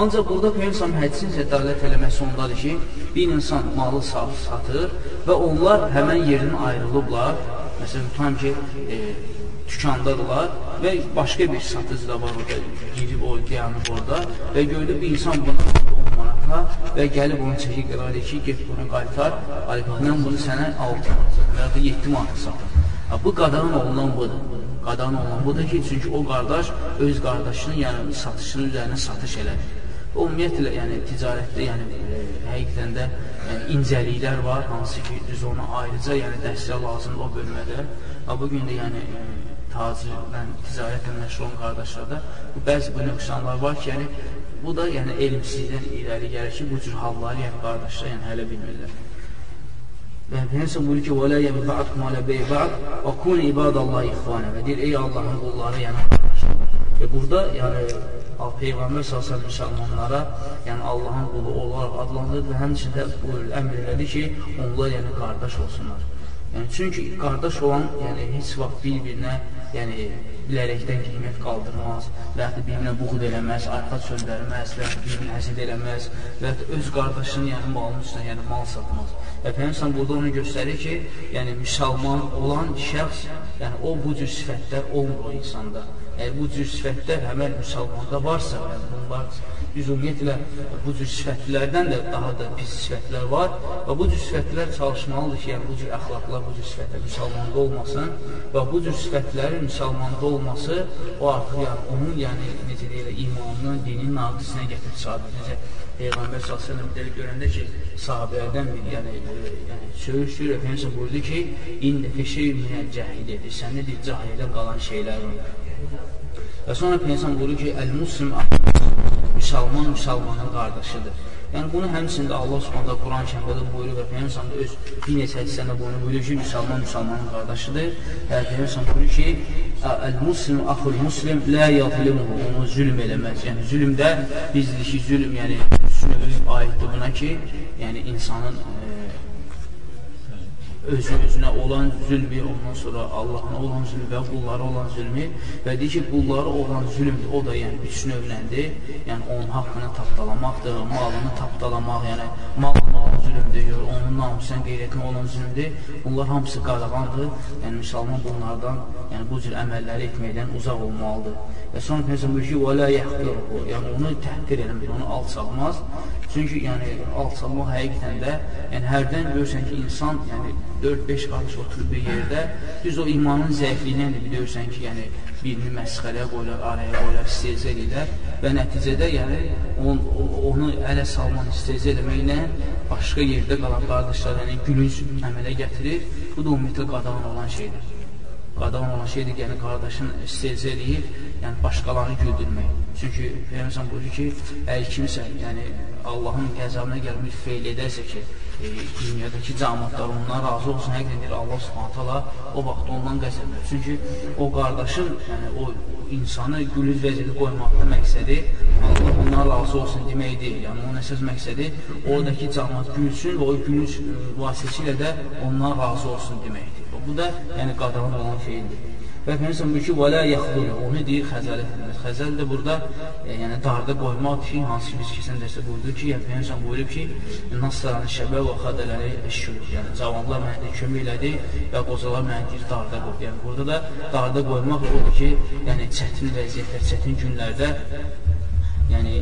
Ancaq burada Peygəmbər hədisin zədalət eləməsi ondadır ki, bir insan malı satır və onlar həmən yerdən ayrılıblar. Məsələn, tutam ki, e, dükandadırlar və başqa bir satıcı da var orada, girib o dayanıb orada və gördü bir insan buna 10 manata və gəlib onu çəkir qərar ki, get bunu qaytar, mən bunu sənə 6 manata və ya da 7 manata satım. Bu qadağan olunan budur. Qadağan olunan budur ki, çünki o qardaş öz qardaşının, yəni satışının üzərinə satış elədir. Ümumiyyətlə, yəni ticarətdə, yəni e, həqiqətən də yəni, incəliklər var, hansı ki, düz ona ayrıca, yəni dəstək lazımdır o bölmədə. Bu gün də yəni e, tacirlə, ticarətlə məşğul olan qardaşlarda bəzi bu nöqsanlar var ki, yəni bu da yəni elmsizdən irəli gəlir ki, bu cür halları yəni qardaşlar yəni hələ bilmirlər. Və Peygəmbər buyurur ki: "Və la yəb'atukum ala bey ba'd və kun ibadallahi ixvana." Və deyir: "Ey Allahın qulları, yəni qardaşlar." Və burada yəni Peyğəmbər sallallahu müsəlmanlara, yəni Allahın qulu olaraq adlandırdı və həmçində buyurur, əmr elədi ki, onlar yəni qardaş olsunlar. Yəni, çünki qardaş olan yəni, heç vaxt bir-birinə yəni, bilərəkdən qiymət qaldırmaz və yaxud bir-birinə buğud eləməz, arxa söndərməz və yaxud bir-birinə həsid eləməz və yaxud öz qardaşının yəni, malının üstünə yəni, mal satmaz. Və Peyyəmsən burada onu göstərir ki, yəni, müsəlman olan şəxs, yəni, o bu cür sifətlər olmur o insanda. Yəni, bu cür sifətlər həmən müsəlmanda varsa, yəni, bunlar ümumiyyətlə bu cür sifətlərdən də daha da pis sifətlər var və bu cür sifətlər çalışmalıdır ki, yəni bu cür əxlaqlar, bu cür sifətlər müsəlmanda olmasın və bu cür sifətlərin müsəlmanda olması o artıq yəni onun yəni necə deyirlər imanının, dinin naqisinə gətirib çıxardır. Necə Peyğəmbər s.ə.v deyir görəndə ki, sahabələrdən bir yəni, e, yəni söyüş-söyür Efendimiz buyurdu ki, indi feşey minə cəhil edir. Səndə deyir, cahildən qalan şeylər var. Və sonra Peygəmbər buyurur ki, əl-muslim müsəlman müsəlmanın qardaşıdır. Yəni bunu həmçində Allah Subhanahu Quran kərimdə buyurur və Peyğəmbər öz bir neçə hissəndə bunu buyurur ki, müsəlman müsəlmanın qardaşıdır. Və Peyğəmbər buyurur ki, əl-muslim axul muslim la yadlimuhu, onu zülm eləməz. Yəni zülmdə bizdiki zülm, yəni düşünürük aiddir buna ki, yəni insanın özü özünə olan zülmü, ondan sonra Allahına olan zülmü və qullara olan zülmü və deyir ki, qullara olan zülmdür, o da yəni üç növləndir. Yəni onun haqqını tapdalamaqdır, malını tapdalamaq, yəni malını zülümdür, onun namusən qeyriyyətinə olan zülümdür. Bunlar hamısı qadağandır. Yəni, müsəlman bunlardan, yəni bu cür əməlləri etməkdən uzaq olmalıdır. Və sonra Peyğəmbər buyurur ki, "Və la yahqiruhu", yəni onu təhqir eləmir, onu alçalmaz. Çünki yəni alçalmaq həqiqətən də, yəni hərdən görürsən ki, insan, yəni 4-5 qarış oturub bir yerdə, düz o imanın zəifliyindən də bilirsən ki, yəni birini məsxərəyə qoyurlar, araya qoyurlar, istehzə edirlər və nəticədə yəni on, onu ələ salman istehzə eləməklə başqa yerdə qalan qardaşlar yəni gülünc əmələ gətirir. Bu da ümumiyyətlə qadağan olan şeydir. Qadağan olan şeydir, yəni qardaşın istehzə eləyib, yəni başqalarını güldürmək. Çünki Peyğəmbər buyurur ki, əgər kimsə, yəni Allahın qəzabına gəlmiş feil edərsə ki, e, dünyadakı cəmatlar ondan razı olsun, həqiqdən deyir Allah subhanət hala o vaxt ondan qəzəblər. Çünki o qardaşın, yəni o insanı gülüz vəziyyədə qoymaqda məqsədi Allah ondan razı olsun deməkdir. Yəni onun əsas məqsədi oradakı cəmat gülsün və o gülüz e, vasitəsilə də ondan razı olsun deməkdir. Bu da yəni qadağan olan şeydir. Və Peyğəmbər buyurur ki, "Və la yaxdulu." Onu deyir xəzəl. Xəzəl də burada e, yəni darda qoymaq ki, hansı ki biz keçən dərsdə buyurduq ki, yəni Peyğəmbər buyurub ki, "Nasran şəbə və xadələri əşşur." Yəni cavanlar mənə kömək elədi və qocalar mənə deyir darda qoy. Yəni burada da darda qoymaq odur ki, yəni çətin vəziyyətlər, çətin günlərdə yəni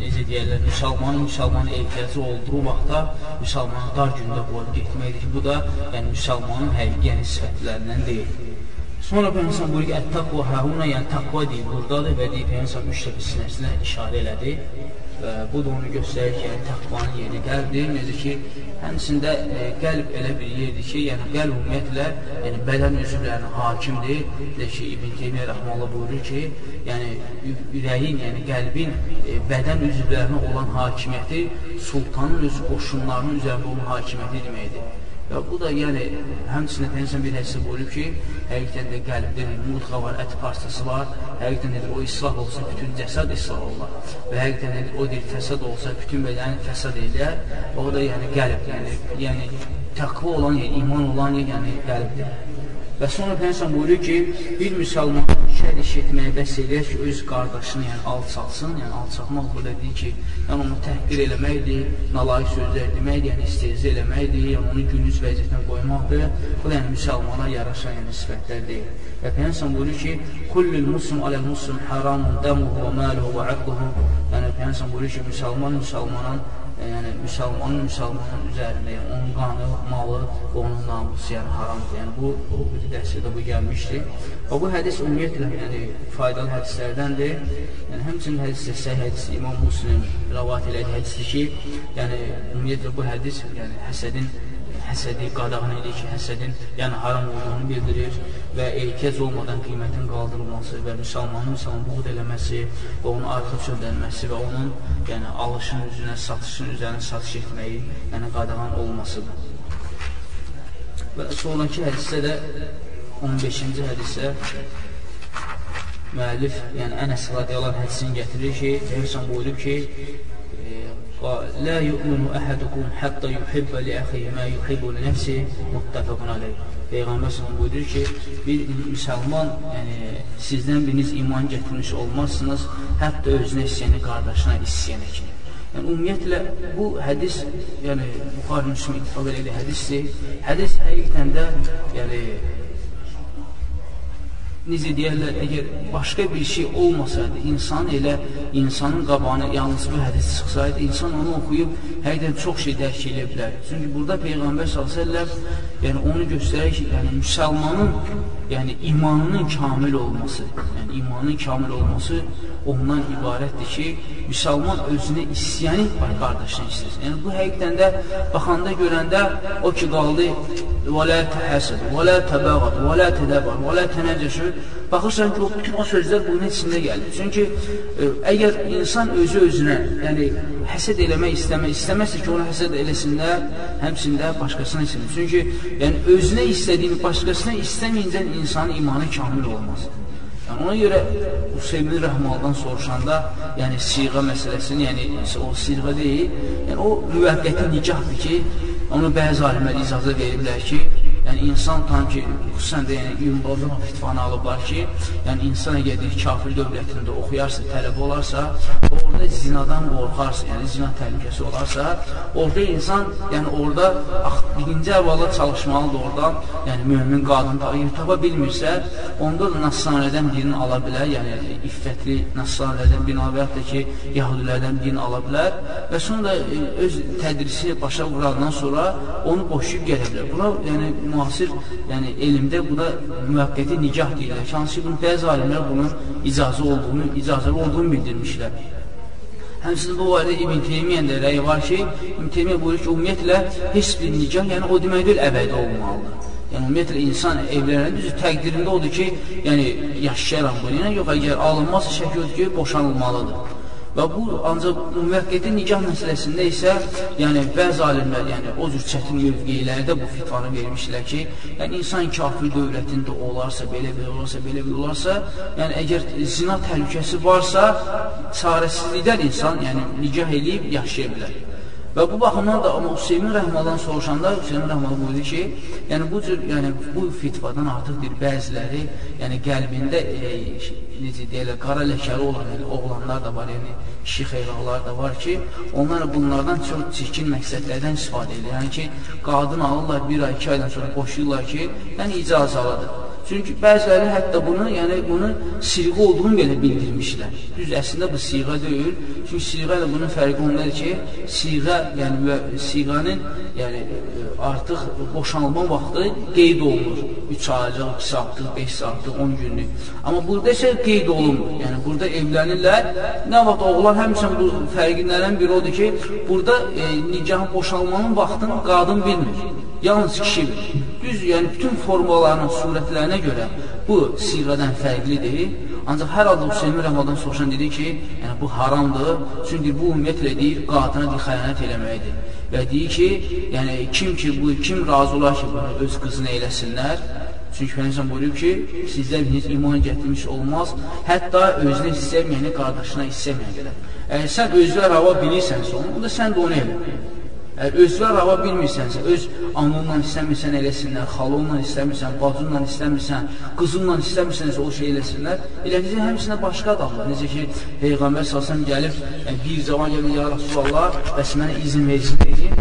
necə deyərlər, müsəlmanın müsəlmanın ehtiyacı olduğu vaxtda müsəlmanı dar gündə qoyub getməkdir ki, bu da yəni müsəlmanın həqiqi yəni sifətlərindən deyil. Sonra Peyğəmbər buyurur ki, "Ət-təqva həhuna", yəni təqva deyil burdadır və deyir Peyğəmbər üç dəfə sinəsinə işarə elədi. Və bu da onu göstərir ki, yəni təqvanın yeri qəlbdir. Necə ki, həmçində e, qəlb elə bir yerdir ki, yəni qəlb ümumiyyətlə yəni bədən üzvlərinin hakimdir. Necə ki, İbn Teymiyyə rəhməhullah buyurur ki, yəni ürəyin, yəni qəlbin e, bədən üzvlərinə olan hakimiyyəti sultanın öz qoşunlarının üzərində olan hakimiyyəti deməkdir. Və bu da yəni həmçinin Peyğəmbər bir hədisdə buyurub ki, həqiqətən də qəlbdə mudğa var, ət parçası var. Həqiqətən də o islah olsa bütün cəsəd islah olar. Və həqiqətən də o deyir fəsad olsa bütün bədən fəsad edər. O da yəni qəlb, yəni yəni təqva olan, yəni iman olan, yəni qəlbdir. Və sonra Peyğəmbər buyurur ki, bir müsəlman şər iş etməyə bəs eləyər ki, öz qardaşını yəni alçalsın, yəni alçalmaq burada deyir ki, yəni onu təhqir eləməkdir, nalayiq sözlər deməkdir, yəni istehzə eləməkdir, yəni onu günüz vəziyyətinə qoymaqdır. Bu da yəni müsəlmana yaraşan yəni sifətlər deyil. Və Peyğəmbər buyurur ki, "Kullul muslim aləl muslim haramun damuhu və maluhu və aqduhu." Yəni Peyğəmbər buyurur ki, müsəlman müsəlmanın yəni müsəlmanın müsəlmanın üzərində, yəni onun qanı, malı, onun namusu, yəni haramdır. Yəni bu o dərsdə bu gəlmişdi. Və bu hədis ümumiyyətlə yəni faydalı hədislərdəndir. Yəni həmçinin hədisdə səhih hədis İmam Müslim rivayet elədi hədisdir ki, yəni ümumiyyətlə bu hədis yəni həsədin həsədi qadağan edir ki, həsədin yəni haram olduğunu bildirir və ehtiyac olmadan qiymətin qaldırılması və müsəlmanın müsəlman buğd eləməsi və onun artıq çöndəlməsi və onun yəni alışın üzünə, satışın üzərinə satış etməyi yəni qadağan olmasıdır. Və sonraki hədisdə də 15-ci hədisə müəllif, yəni Ənəs radiyallahu hədisini gətirir ki, Peyğəmbər buyurub ki, لا يؤمن أحدكم حتى يحب لأخيه ما يحب لنفسه muttafaqun alayh. Peyğəmbər sallallahu buyurur ki, bir müsəlman, yəni sizdən biriniz iman gətirmiş olmazsınız, hətta özünə istəyəni qardaşına istəyənə kimi. Yəni ümumiyyətlə bu hədis, yəni Buxari Müslim ittifaq edə hədisdir. Hədis həqiqətən də yəni necə deyərlər, əgər başqa bir şey olmasaydı, insan elə insanın qabağına yalnız bu hədis çıxsaydı, insan onu oxuyub həqiqdən çox şey dərk edə bilər. Çünki burada Peyğəmbər s.ə.v yəni onu göstərir ki, yəni müsəlmanın yəni imanının kamil olması, yəni imanın kamil olması ondan ibarətdir ki, müsəlman özünə istəyəni var, qardaşına istəsin. Yəni bu həqiqdən də baxanda görəndə o ki qaldı və lə təhəsəd, və lə təbəğad, və lə tədəbər, və lə tənəcəşür. Baxırsan ki, o bütün o sözlər bunun içində gəlir. Çünki ə, e, əgər insan özü özünə, yəni həsəd eləmək istəmək, istəməzsə ki, onu həsəd eləsinlər, həmçində başqasına istəmək. Çünki yəni özünə istədiyini başqasına istəməyincə insanın imanı kamil olmaz. Yəni, ona görə Hüseymin Rəhmaldan soruşanda, yəni siğa məsələsini, yəni o siğa deyil, yəni o müvəqqəti nikahdır ki, Onu bəzi alimlər icazə veriblər ki, yəni insan tam ki, xüsusən də yəni Yunbazın fitvanı alıblar ki, yəni insan əgər kafir dövlətində oxuyarsa, tələbə olarsa, orada zinadan qorxarsa, yəni zina təhlükəsi olarsa, orada insan, yəni orada birinci əvvəla çalışmalıdır oradan, yəni mümin qadın tayir tapa bilmirsə, onda da nassanədən birini ala bilər, yəni iffətli nassanələrdən birini ala bilər, ki, yahudilərdən birini ala bilər və sonra e, öz tədrisi başa vurandan sonra onu boşuyub gələ bilər. Buna yəni müasir yəni elmdə buna müvəqqəti nikah deyirlər. Hansı ki, bəzi alimlər bunun icazə olduğunu, icazəli olduğunu bildirmişlər. Həmçinin bu barədə İbn Teymiyyə də rəyi var ki, İbn Teymiyyə buyurur ki, ümumiyyətlə heç bir nikah, yəni o demək deyil, əbədi olmalıdır. Yəni ümumiyyətlə insan evlənir, düzü təqdirində odur ki, yəni yaşayaram bunu. Yəni yox, əgər alınmazsa şək yoxdur ki, boşanılmalıdır. Və bu ancaq müvəqqəti nikah məsələsində isə, yəni bəzi alimlər, yəni o cür çətin mövqeylərdə bu fitvanı vermişlər ki, yəni insan kafir dövlətində olarsa, belə belə olarsa, belə belə olarsa, yəni əgər zina təhlükəsi varsa, çarəsizlikdən insan, yəni nikah eləyib yaşaya bilər. Və bu baxımdan da Hüseymin Rəhmadan soruşanda Hüseymin Rəhmadan buyurdu ki, yəni bu cür, yəni bu fitvadan artıq bir bəziləri, yəni qəlbində e, necə deyirlər, qara ləkəli olan yəni, oğlanlar da var, yəni kişi xeyralar da var ki, onlar bunlardan çox çirkin məqsədlərdən istifadə edir. Yəni ki, qadın alırlar bir ay, iki aydan sonra boşuyurlar ki, yəni icazəlidir. Çünki bəziləri hətta bunu, yəni bunu siğə olduğunu belə bildirmişlər. Düz əslində bu siğə deyil. Çünki siğə ilə bunun fərqi ondadır ki, siğə, yəni siğənin yəni artıq boşanma vaxtı qeyd olunur. 3 aylıq, 2 saatlıq, 5 saatlıq, 10 günlük. Amma burada isə qeyd olunmur. Yəni burada evlənirlər. Nə vaxt oğlan həmçinin bu fərqindən biri odur ki, burada e, nikahın boşalmanın vaxtını qadın bilmir. Yalnız kişi bilir. Düz, yəni bütün formalarının surətlərinə görə bu siğədən fərqlidir. Ancaq hər halda Hüseymin Rəhmadan soruşan dedi ki, yəni bu haramdır. Çünki bu ümumiyyətlə deyir, qadına deyir, xəyanət eləməkdir. Və deyir ki, yəni kim ki, bu kim razı olar ki, bunu öz qızına eləsinlər, Çünki Peyğəmbər buyurur ki, sizlər heç iman gətirmiş olmaz, hətta özünə istəməyəni qardaşına istəməyən qədər. Əgər sən özünə rava bilirsənsə onda sən də onu elə. Əgər özünə rava bilmirsənsə, öz anınla istəmirsən eləsinlər, xalonla istəmirsən, bacınla istəmirsən, qızınla istəmirsənsə o şey eləsinlər, eləcə həmsinə başqa adamlar. Necə ki, Peyğəmbər salsın gəlib, yəni, bir zaman gəlib, ya Rasulallah, bəs mənə izin versin deyim.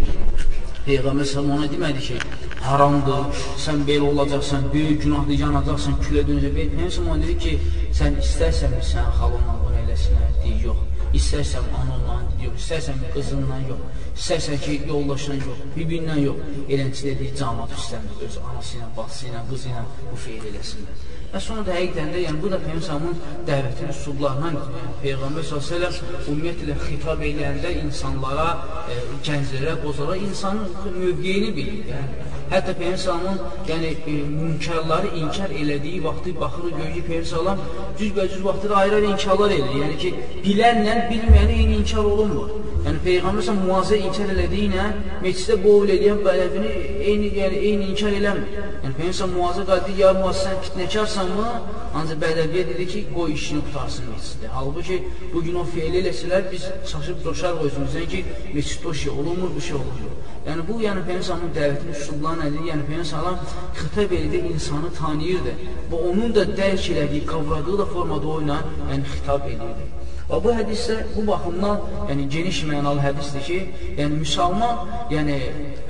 Peyğəmbər salsın ona demədi ki, haramdır, sən belə olacaqsan, böyük günahlı yanacaqsan, külə dönəcək. Peyğəmbər ona dedi ki, sən istərsən sən xalonla bunu eləsinlər, deyir, yox. İstərsən anonla, yox, istərsən qızınla, yox. İstərsən ki, yoldaşla yox, birbirindən yox. Eləncə deyir, camat istəmir, öz anası ilə, bacısı ilə, qızı ilə bu feyil eləsinlər. Və sonra da həqiqdən də, yəni bu da Peyğəmbərin dəvətinin üsullarından yəni, Peyğəmbər s.ə.v ümumiyyətlə xitab eləyəndə insanlara, e, gənclərə, qozlara insanın mövqeyini bilir. Yəni, Hətta Peyğəmbərin yəni e, münkarları inkar elədiyi vaxtı baxırıq görür ki, Peyğəmbər cüzbəcüz vaxtda ayrı-ayrı inkarlar edir. Yəni ki, bilənlə bilməyənə eyni inkar olunmur. Yəni Peyğəmbər müazə inkar elədiyinə meclisdə qovul edən bələfini eyni, yəni, eyni inkar eləmir. Yəni Peyğəmbər müazə qadı, ya müazə sən fitnəkarsanmı? Ancaq bədəviyə dedi ki, qoy işini qutarsın meclisdə. Halbuki bugün o feil eləsələr biz çaşıb coşarıq özümüzdən ki, meclisdə o şey olunmur, bu şey olunmur. Yəni bu, yəni Peyğəmbərin dəvətinin üsulları nədir? Yəni Peyğəmbər xitab edir, insanı tanıyırdı və onun da dərk elədiyi, qavradığı da formada o ilə yəni xitab edirdi. Və bu hədisdə bu baxımdan, yəni geniş mənalı hədisdir ki, yəni müsəlman, yəni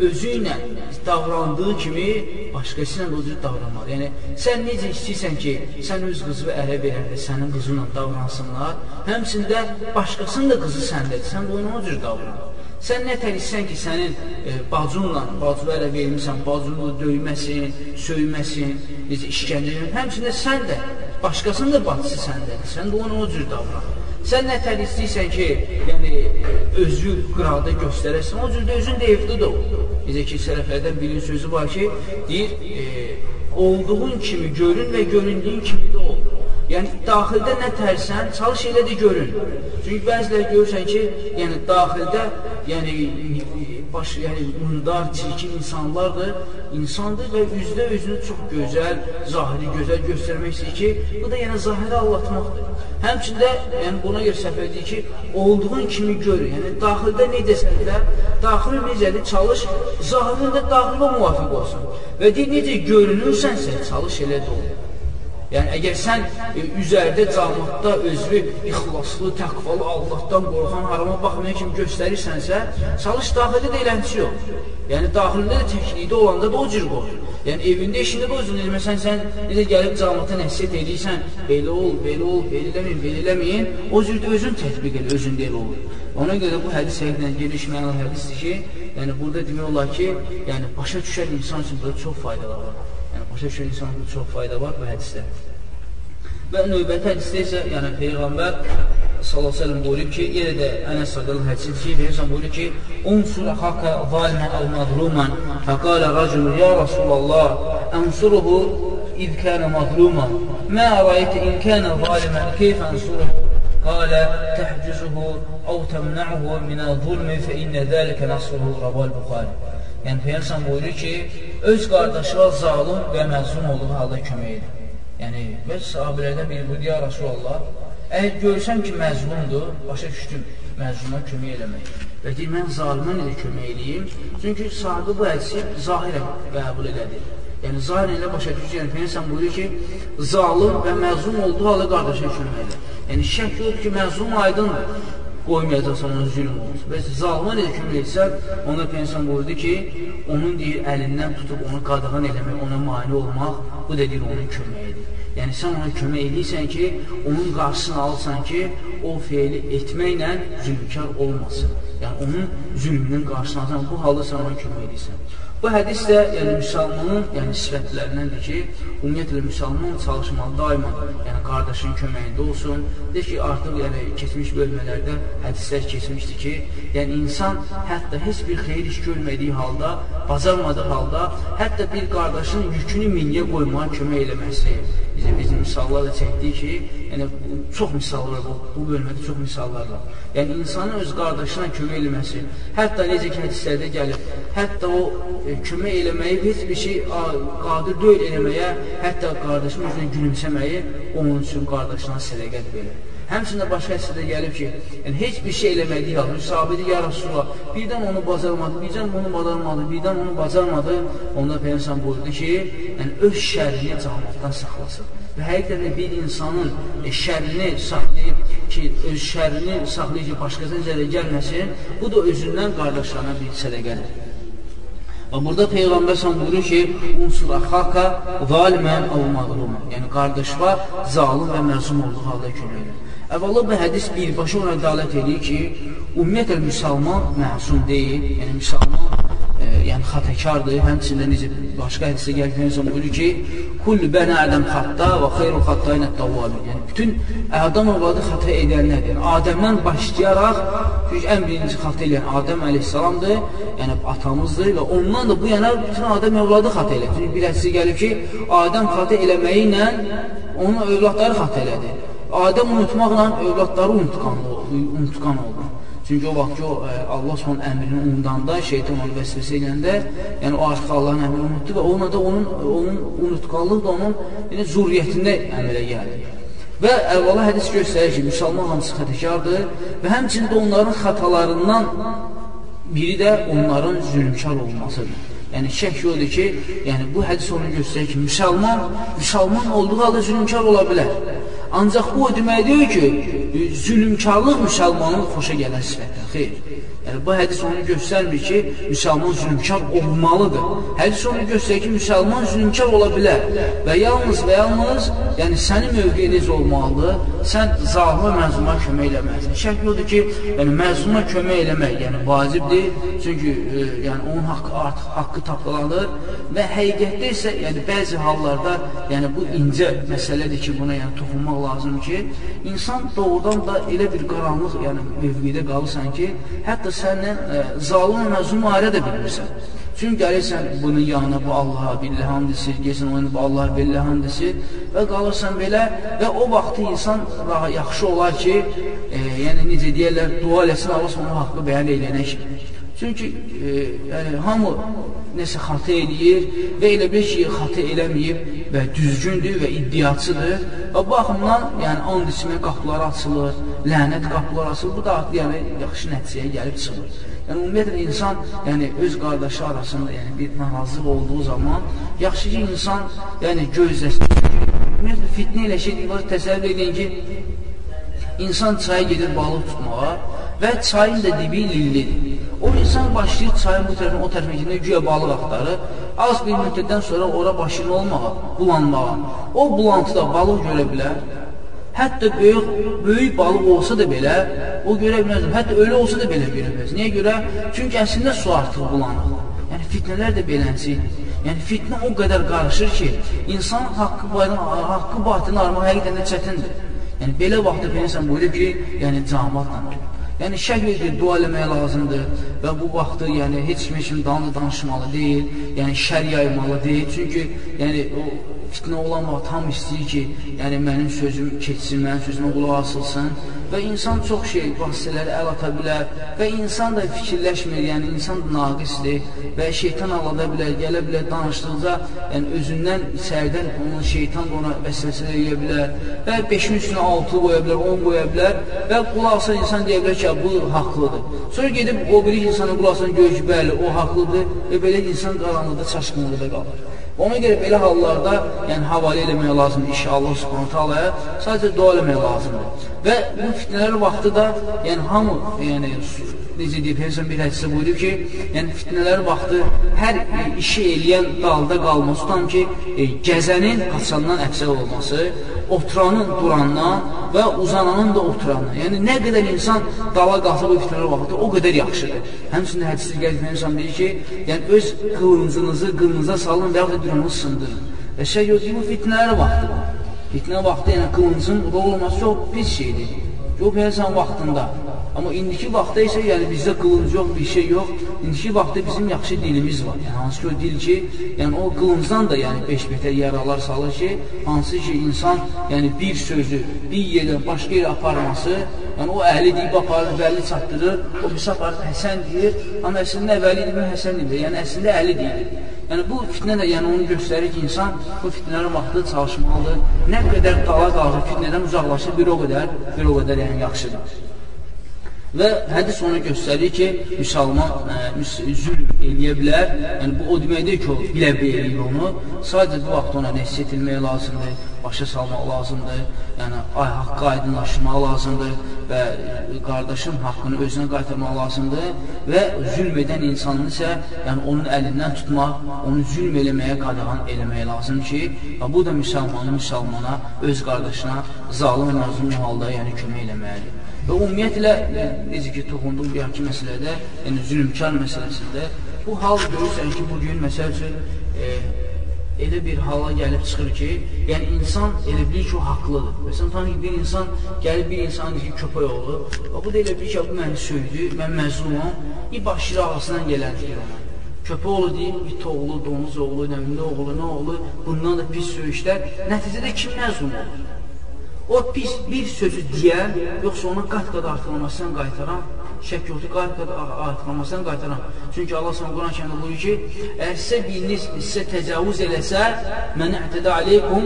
özü ilə davrandığı kimi başqası ilə o cür davranmalı. Yəni sən necə istəyirsən ki, sən öz qızını ərə verəndə sənin qızınla davransınlar, həmçində başqasının da qızı səndədir. Sən də ona o cür davran. Sən nə tərsən ki, sənin e, bacunla, bacıva ərə vermirsən, bacunu döyməsin, söyməsin, necə işgəncə verməsin. Həmçində sən də, başqasının da bacısı səndədir. Sən də ona o cür davran. Sən nə tər istəyirsən ki, yəni özü qıraqda göstərəsən, o cür də özün də evdə ol. Necə ki, sələflərdən birinin sözü var ki, deyir, e, olduğun kimi görün və göründüyün kimi də ol. Yəni, daxildə nə tərsən, çalış elə də görün. Çünki bəziləri görürsən ki, yəni daxildə yəni baş, yəni mundar, çirkin insanlardır, insandır və üzdə özünü çox gözəl, zahiri gözəl göstərmək istəyir ki, bu da yəni zahiri allatmaqdır. Həmçində yəni buna görə səhv edir ki, olduğun kimi gör. Yəni daxildə necəsən də, daxili necədir? Çalış, zahirində daxilə müvafiq olsun. Və deyir, necə görünürsənsə, çalış elə də olur. Yəni, əgər sən e, üzərdə camatda özünü ixlaslı, təqvalı, Allahdan qorxan, harama baxmayan kimi göstərirsənsə, çalış daxildə də eləmsi yox. Yəni, daxilində də təklikdə olanda da o cür qoy. Yəni, evində, işində də o cür eləməsən, sən necə gəlib camata nəsiyyət edirsən, belə ol, belə ol, belə eləməyin, belə eləməyin, o cür də özün tətbiq elə, özün deyil olur. Ona görə bu hədis həqiqdən gelişməyən hədisdir ki, yəni burada demək olar ki, yəni başa düşən insan üçün burada çox faydalar var. Başa düşən insanda çox fayda var bu hədisdə. Və növbəti hədisdə isə, yəni Peyğəmbər sallallahu əleyhi buyurur ki, yenə də Ənəs radiyallahu hədisidir ki, Peyğəmbər buyurur ki, "Unsur haqqa zaliman aw mazluman." Faqala racul ya Rasulullah, "Ansuruhu iz kana mazluman." Ma ra'aytu in kana zaliman kayfa ansuruhu? قال تحجزه أو تمنعه من الظلم فإن ذلك نصره رواه البخاري Yəni Peyğəmbər buyurur ki, öz qardaşına zalım və məzlum olduğu halda kömək edir. Yəni və sahabelərdən biri buyurdu, ya Rasulullah, əgər görsəm ki, məzlumdur, başa düşdüm, məzluma kömək eləmək. Və deyir, mən zalimə necə kömək eləyim? Çünki sahabə bu hədisi zahirə qəbul elədi. Yəni, zahirə ilə başa düşür, yəni Peyğəmbər buyurur ki, zalim və məzlum olduğu halda qardaşına kömək edir. Yəni, şək yoxdur ki, məzlum aydındır qoymayacaqsan ona zülm olsun. Və zalıma necə kömək etsən, ona pensiyon buyurdu ki, onun deyir, əlindən tutub onu qadağan eləmək, ona mani olmaq, bu da deyir, onun köməyidir. Yəni, sən ona kömək edirsən ki, onun qarşısını alırsan ki, o feili etməklə zülmkar olmasın. Yəni, onun zülmünün qarşısını alırsan, bu halda sən ona kömək edirsən. Bu hədis də yəni müsəlmanın yəni sifətlərindəndir ki, ümumiyyətlə müsəlman çalışmalı daima, yəni qardaşın köməyində olsun. Deyir ki, artıq yəni keçmiş bölmələrdə hədislər keçmişdir ki, yəni insan hətta heç bir xeyir iş görmədiyi halda, bacarmadığı halda, hətta bir qardaşın yükünü minyə qoymağa kömək eləməsi. Bizim bizim misallar da çəkdik ki, yəni çox misallar bu, bu bölmədə çox misallar var. Yəni insanın öz qardaşına kömək eləməsi, hətta necə ki hədislərdə gəlir, hətta o e, kömək eləməyi heç bir şey qadir deyil eləməyə, hətta qardaşın üzrə gülümsəməyi onun üçün qardaşına sədəqət verir. Həmçində başqa hissədə gəlib ki, yəni heç bir şey eləmədiyi halda, müsabidir, ya Rasulullah, birdən onu bacarmadı, birdən onu bacarmadı, birdən onu bacarmadı, onda Peygəmbər buyurdu ki, yəni öz şərrini cəhalətdən saxlasın. Və həqiqətən bir insanın e, şərrini saxlayıb ki, öz şərrini saxlayıb ki, başqasına zərər gəlməsin, bu da özündən qardaşlarına bir sədəqədir. Və burada Peyğəmbər sən buyurur ki, unsur əxaka zalimən əv mağlumən. Yəni, qardaşva zalim və məzum olduğu halda kömək edir. Əvvəla bu hədis birbaşa ona dalət edir ki, ümumiyyətlə müsəlman məsum deyil, yəni müsəlman e, yəni xətəkardır, həmçində necə başqa hədisdə gəlir Peyğəmbər buyurur ki, "Kullu bani Adəm xətta və xeyru xəttayın at-tawwabin." Yəni bütün Adəm övladı xəta edənlərdir. Adəmdən başlayaraq çünki ən birinci xəta edən Adəm əleyhissalamdır, yəni atamızdır və ondan da bu yana bütün Adəm övladı xəta edir. Çünki bir hədisdə gəlir ki, Adəm xəta eləməyi ilə onun övladları xəta elədi. Adəm unutmaqla övladları unutqan, unutqan oldu. Çünki o vaxt ki, o, e, Allah son əmrini unudanda, şeytan onu vəsvəsə edəndə, yəni o artıq Allahın əmrini unutdu və ona da onun, onun unutqanlıq da onun yəni, zuriyyətində əmələ gəldi. Və əvvəla hədis göstərir ki, müsəlman hamısı xətəkardır və həmçində onların xatalarından biri də onların zülmkar olmasıdır. Yəni şək yoxdur ki, yəni bu hədis onu göstərir ki, müsəlman müsəlman olduğu halda zülmkar ola bilər. Ancaq bu o demək deyil ki, zülümkarlıq müsəlmanın xoşa gələn sifətdir. Xeyr. Yəni, bu hədis onu göstərmir ki, müsəlman zülümkar olmalıdır. Hədis onu göstərir ki, müsəlman zülümkar ola bilər və yalnız və yalnız yəni, sənin mövqeyiniz olmalıdır, sən zalimə məzluma kömək eləməlisən. Şək yoxdur ki, yəni, məzluma kömək eləmək yəni, vacibdir, çünki e, yəni, onun haqqı artıq haqqı tapılanır və həqiqətdə isə yəni, bəzi hallarda yəni, bu incə məsələdir ki, buna yəni, toxunmaq lazım ki, insan doğrudan da elə bir qaranlıq yəni, mövqedə qalırsan ki, hətta səndən e, zalim və ayrı da bilmirsən. Çünki gəlirsən bunun yanına bu Allaha billə hamdisi, gəlsən oyunu bu Allaha billə hamdisi və qalırsan belə və o vaxtı insan daha yaxşı olar ki, e, yəni necə deyərlər, dua eləsin Allah onun haqqı bəyan eləyənə kimi. Çünki e, yəni, hamı nəsə xatı eləyir və elə bir ki, xatı eləməyib və düzgündür və iddiaçıdır. Və bu baxımdan yəni, and içmə qapıları açılır, lənət qapıları açılır. Bu da yəni, yaxşı nəticəyə gəlib çıxır. Yəni, ümumiyyətlə, insan yəni, öz qardaşı arasında yəni, bir narazılıq olduğu zaman, yaxşı ki, insan yəni, gözləsin. Ümumiyyətlə, fitnə ilə şey deyil, təsəvvür edin ki, insan çaya gedir balıq tutmağa və çayın da dibi lillidir. O insan başlayır çayın bu tərəfini, o tərəfini gedəndə güya balıq axtarır. Az bir müddətdən sonra ora başlayır olmağa, bulanmağa. O bulantıda balıq görə bilər. Hətta böyük, böyük balıq olsa da belə, o görə bilməz. Hətta ölü olsa da belə görə bilməz. Niyə görə? Çünki əslində su artıq bulanır. Yəni fitnələr də beləncədir. Yəni fitnə o qədər qarışır ki, insanın haqqı, haqqı batını armaq həqiqətən də çətindir. Yəni belə vaxtda Peygəmbər buyurur ki, yəni cəmaatla Yəni şək edir, dua eləmək lazımdır və bu vaxtı yəni heç kim kimi danı danışmalı deyil, yəni şər yaymalı deyil. Çünki yəni o fitnə olan vaxt tam istəyir ki, yəni mənim sözüm keçsin, mənim sözümə qulaq asılsın və insan çox şey vasitələri əl ata bilər və insan da fikirləşmir, yəni insan naqisdir və şeytan alada bilər, gələ bilər danışdıqca, yəni özündən sərdən onun şeytan ona vəsvəsə edə bilər və 5-in üstünə 6 qoya bilər, 10 qoya bilər və qulaq asan insan deyə bilər ki, bu haqlıdır. Sonra gedib o biri insana qulaq asan görür ki, bəli, o haqlıdır və belə insan qaranlıqda, çaşqınlıqda qalır. Ona görə belə hallarda yəni, havalə eləmək lazımdır inşallah subhanətə alaya, sadəcə dua eləmək lazımdır. Və bu fitnələr vaxtı da yəni, hamı, yəni, necə deyib, Peyğəmbər bir hədisdə buyurub ki, yəni fitnələr vaxtı hər işi eləyən dalda qalması, tutam ki, e, gəzənin haçandan əfsəl olması, oturanın durandan və uzananın da oturandan. Yəni nə qədər insan dala qalsa bu fitnələr vaxtı o qədər yaxşıdır. Həmçinin hədisdə gəlir Peyğəmbər deyir ki, yəni öz qılıncınızı qılınıza salın və ya da dünyanı sındırın. Və şey yox ki, bu fitnələr vaxtıdır. Fitnə vaxtı, yəni qılıncın rol olması çox pis şeydir. Yox, Peyğəmbər vaxtında. Amma indiki vaxtda isə yəni bizdə qılınc yox, bir şey yox. İndiki vaxtda bizim yaxşı dilimiz var. Yəni hansı ki o dil ki, yəni o qılıncdan da yəni 5 metr yaralar salır ki, hansı ki insan yəni bir sözü bir yerdən başqa yerə aparması, yəni o əhli deyib aparır, vəli çatdırır, o birisi aparır, Həsən deyir, amma əslində əvvəli deyir, Həsən deyir, yəni əslində əli deyir. Yəni bu fitnə də yəni onu göstərir ki, insan bu fitnələrin vaxtı çalışmalıdır. Nə qədər dala qalır, fitnədən uzaqlaşır, bir o qədər, bir o qədər yəni yaxşıdır. Və hədis onu göstərir ki, müsəlman ə, zülm eləyə bilər. Yəni, bu o demək deyil ki, o bilə-bilə eləyir onu. Sadəcə bu vaxt ona nəsiyyət etmək lazımdır, başa salmaq lazımdır, yəni ay haqqı aydınlaşmaq lazımdır və qardaşın haqqını özünə qaytarmaq lazımdır və zülm edən insanın isə yəni onun əlindən tutmaq, onu zülm eləməyə qadağan eləmək lazımdır ki, bu da müsəlmanı müsəlmana, öz qardaşına zalim və məzlum halda yəni kömək eləməlidir. Və ümumiyyətlə, necə ki, toxunduq bir yaxki məsələdə, yəni zülümkar məsələsində, bu hal görürsən ki, bugün məsəl üçün e, elə bir hala gəlib çıxır ki, yəni insan elə bilir ki, o haqlıdır. Məsələn, tanı ki, bir insan gəlib bir insan deyir ki, köpək oğlu, və bu da elə bilir ki, bu məni söydü, mən məzlumam, bir başlayır ağasından gələndir ona. Köpək oğlu deyir, it oğlu, donuz oğlu, nəvində oğlu, nə oğlu, bundan da pis söyüşlər. Nəticədə kim məzlum olur? O pis bir sözü deyən, yoxsa onun qat-qat artırılmasından qaytaran, şək yoxdur, qat-qat artırılmasından qaytaran. Çünki Allah sana Quran kəndə buyur ki, əgər sizə biriniz sizə təcavüz eləsə, mənə ətədə aleykum,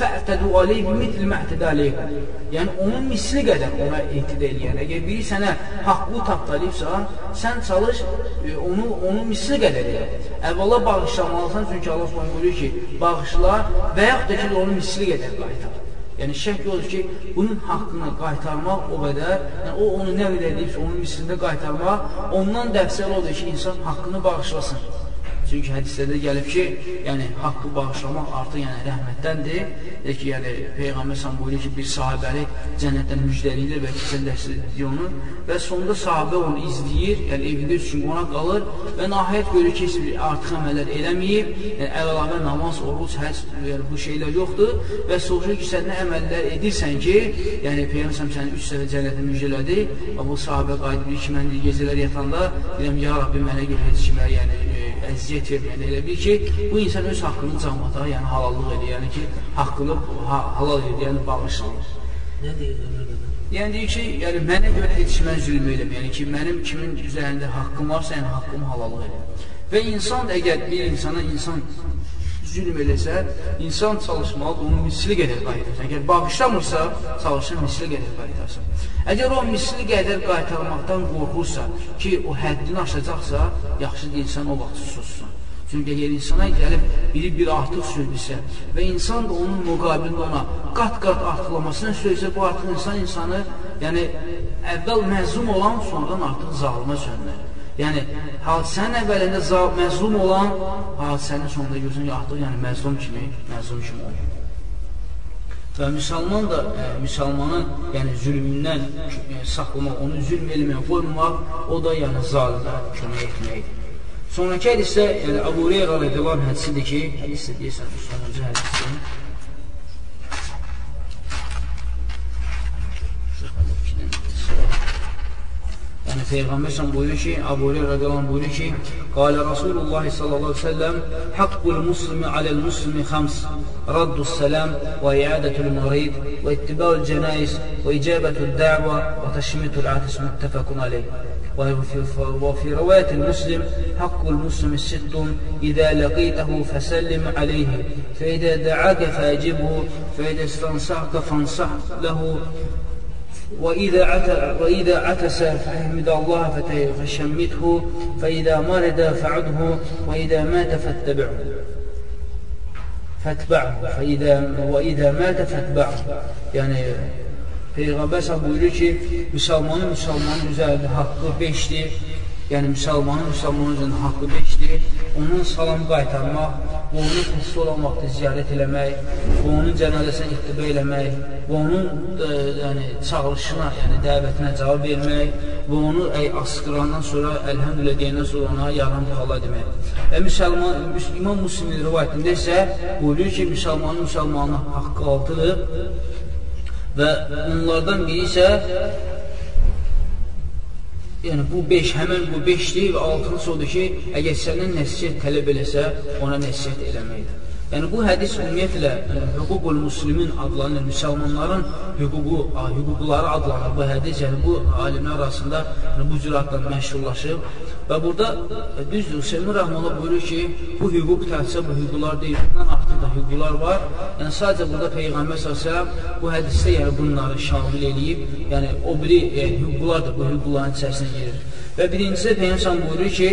fəətədu aleyhi mitl məətədə aleykum. Yəni, onun misli qədər ona ehtidə eləyən. Əgər biri sənə haqqlı tapdalayıbsa, sən çalış, e, onu, onun misli qədər elə. Əvvəla bağışlamalısan, çünki Allah buyuruyor ki, bağışla və yaxud da ki, onun misli qədər qaytar. Yəni şək odur ki, bunun haqqını qaytarmaq o qədər, yəni o onu nə qədər deyibsə, onun mislində qaytarmaq, ondan dəfsəl odur ki, insan haqqını bağışlasın. Çünki hədislərdə gəlib ki, yəni haqqı bağışlamaq artıq yəni rəhmətdəndir. Deyir ki, yəni Peyğəmbər sən buyurur ki, bir sahabəli cənnətdən müjdəliyir və keçənləşdirir onu və sonunda sahabə onu izləyir, yəni evində üç gün ona qalır və nəhayət görür ki, heç artıq əməllər eləməyib, yəni əlavə namaz, oruc, həc, yəni bu şeylər yoxdur. Və soruşur ki, sən nə əməllər edirsən ki, yəni Peyğəmbər səni üç səfər cənnətə müjdələdi. Və bu sahabə qayıdıb ki, mən gecələr yatanda deyirəm, ya Rabbi mənə görə heç kimə, yəni əziyyət verməyən elə bil ki, bu insan öz haqqını camata, yəni halallıq edir, yəni ki, haqqını ha halal edir, yəni bağışlayır. Nə deyir Ömür dada? Yəni deyir ki, yəni mənə görə heç mən zülm eləmə. Yəni ki, mənim kimin üzərində haqqım varsa, yəni haqqımı halallıq elə. Və insan da əgər bir insana insan zülm eləsə, insan çalışmalıdır, onu misli qədər qaytarsın. Əgər bağışlamırsa, çalışır misli qədər qaytarsın. Əgər o misli qədər qaytarmaqdan qorxursa ki, o həddini aşacaqsa, yaxşıdır insan o vaxt sussun. Çünki əgər insana gəlib biri bir artıq söylüsə və insan da onun müqabilində ona qat-qat artıqlamasını söyləsə, bu artıq insan insanı, yəni əvvəl məzlum olan, sonradan artıq zalimə sönlər. Yəni, hadisənin əvvəlində məzlum olan, hadisənin sonunda ki, artıq yəni, məzlum kimi, məzlum kimi olur. Və müsəlman da, e, müsəlmanın yəni, zülmündən e, saxlamaq, onu zülm eləməyə qoymamaq, o da yəni zalimə kömək etməkdir. Sonraki hədisdə, yəni Əbu Hüreyrə radiyallahu anh hədisidir ki, hədisdə deyirsən, sonuncu hədisdir. Peyğəmbər buyurur ki, Əbu Hüreyrə radiyallahu anh buyurur ki, Qalə Rasulullah sallallahu aleyhi ve sellem, Haqqul muslimi aləl muslimi xams, raddus səlam və iadətul marid və ittiba'ul cənais və icabətul dəvə və təşmitul atis müttəfəqun aleyh. وفي, وفي رواية المسلم حق المسلم الست إذا لقيته فسلم عليه فإذا دعاك فأجبه فإذا استنصحك فانصح له وإذا عت وإذا عتس فحمد الله فشمته فإذا مرض فعده وإذا مات فاتبعه فاتبعه فإذا وإذا مات فاتبعه يعني Peyğəmbər sən buyurur ki, müsəlmanın müsəlmanın üzərində haqqı 5-dir. Yəni, müsəlmanın müsəlmanın üzərində haqqı 5-dir. Onun salam qaytarmaq, onun xəstə olan vaxtı ziyarət eləmək, onun cənazəsinə ittibə eləmək, ə, e, yəni, çağırışına, yəni dəvətinə cavab vermək, və onu əy, asqırandan sonra, əlhəmdülə deyəndən sonra ona yaran xala demək. Və müsəlman, İmam Müslimin rivayətində isə buyurur ki, müsəlmanın müsəlmanın haqqı altıdır və onlardan biri isə yəni bu 5, həmən bu 5-dir və altıncısı odur ki, əgər səndən nəsiyyət tələb eləsə, ona nəsiyyət eləməkdir. Yəni bu hədis ümumiyyətlə yəni, hüququl muslimin adlanır, müsəlmanların hüququ, hüquqları adlanır. Bu hədis yəni bu alimlər arasında yəni, bu cür adla məşhurlaşıb və burada e, düzdür, Hüseymin Rəhmanlı buyurur ki, bu hüquq təhsə bu hüquqlar deyil, bundan artıq da hüquqlar var. Yəni sadəcə burada Peyğəmbər s.ə.v bu hədisdə yəni bunları şamil eləyib, yəni o biri yəni, hüquqlar da bu hüquqların içərisinə girir. Və birincisi Peyyəmsən buyurur ki,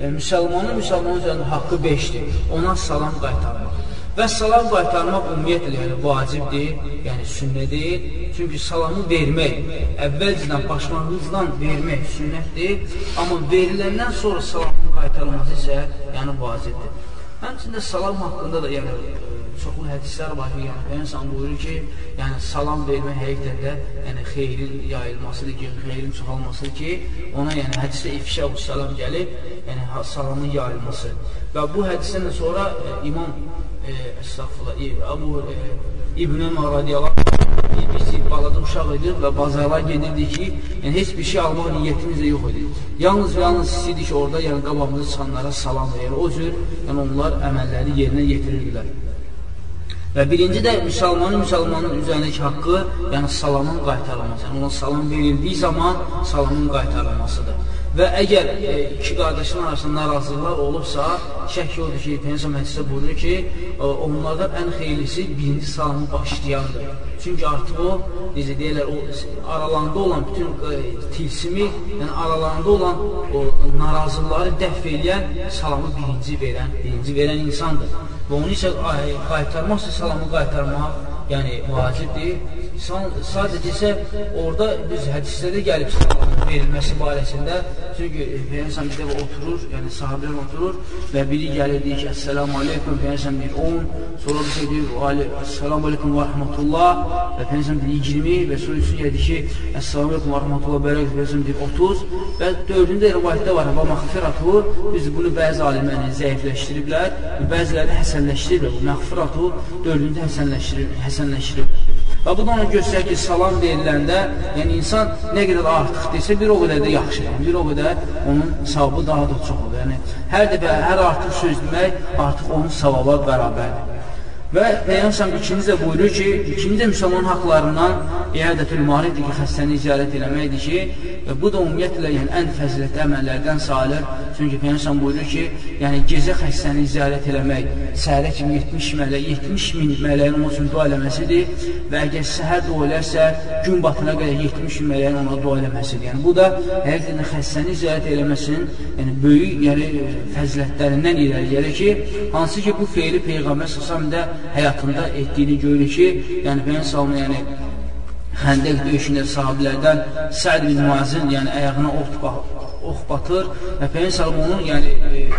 e, müsəlmanın müsəlmanın üzərində haqqı beşdir, ona salam qaytarmaq. Və salam qaytarmaq ümumiyyətlə yəni, vacibdir, yəni sünnə deyil. Çünki salamı vermək, əvvəlcədən, başlanğıcdan vermək sünnətdir. Amma veriləndən sonra salamın qaytarılması isə yəni vacibdir. Həmçində salam haqqında da yəni, çoxlu hədislər var ki, yəni, insan buyurur ki, yəni salam vermək həqiqətən də yəni, xeyrin yayılmasıdır ki, xeyrin çoxalmasıdır ki, ona yəni hədisdə ifşə salam gəlib, yəni salamın yayılması. Və bu hədisdən sonra e, İmam e, estağfurullah, Abu e, İbn Ömər radiyallahu biz balaca uşaq idik və bazara gedirdik ki, yəni heç bir şey almaq niyyətimiz də yox idi. Yalnız və yalnız istəyirdik orada yəni qabağımızda çıxanlara salam verir. O cür yəni onlar əməlləri yerinə yetirirdilər. Və birinci də müsəlmanın müsəlmanın üzərindəki haqqı, yəni salamın qaytarılması. Yəni ona salam verildiyi zaman salamın qaytarılmasıdır. Və əgər e, iki qardaşın arasında narazılıqlar olubsa, şək odur ki, Peynəsəm hədisdə buyurur ki, e, onlardan ən xeylisi birinci salamı başlayandır. Çünki artıq o, necə deyirlər, o aralarında olan bütün e, tilsimi, yəni aralarında olan o narazılıqları dəf eləyən salamı birinci verən, birinci verən insandır. Və onu isə qaytarmaq, salamı qaytarmaq, yəni vacibdir. Sadəcə isə orada biz hədislərdə gəlib salamın verilməsi barəsində çünki Peyyəmsən bir dəfə oturur, yəni sahabilər oturur və biri gəlir deyir ki, Əssəlamu aleykum, Peyyəmsən deyir 10, sonra bir şey deyir, Əssəlamu aleykum və rəhmətullah və Peyyəmsən deyir 20 və sonra üçün gəlir ki, Əssəlamu aleykum və rəhmətullah bərək, Peyyəmsən deyir 30 və dördündə rivayətdə var, və məxfiratu, biz bunu bəzi aliməni zəifləşdiriblər, bəziləri həsənləşdiriblər, bu məxfiratu dördündə həsənləşdirib, həsənləşdirib. Və bu da ona göstərir ki, salam veriləndə, yəni insan nə qədər artıq desə, bir o qədər də yaxşı, yəni, bir o qədər onun savabı daha da çox olur. Yəni, hər dəfə, hər artıq söz demək, artıq onun savaba bərabərdir. Və Peyyəmsəm ikinci də buyurur ki, ikinci də müsəlman haqlarından iədətül marifdir ki, xəstəni ziyarət eləməkdir ki, və bu da ümumiyyətlə yəni, ən fəzilətli əməllərdən sayılır. Çünki Peyyəmsəm buyurur ki, yəni gecə xəstəni ziyarət eləmək, səhərə kimi 70 mələk, 70 min mələyin onun üçün dua eləməsidir və əgər səhər dua eləsə, gün batına qədər 70 min mələyin ona dua eləməsidir. Yəni bu da həqiqətən xəstəni ziyarət eləməsinin yəni, böyük yəni, fəzilətlərindən irəli gəlir ki, hansı ki, bu feili Peyğəmbər səsəmdə həyatında etdiyini görürük ki, yəni Peyyən salını, yəni Xəndək döyüşündə sahabilərdən Səd bin Muazin, yəni ayağına ox, ox batır və Peyyən salım onun, yəni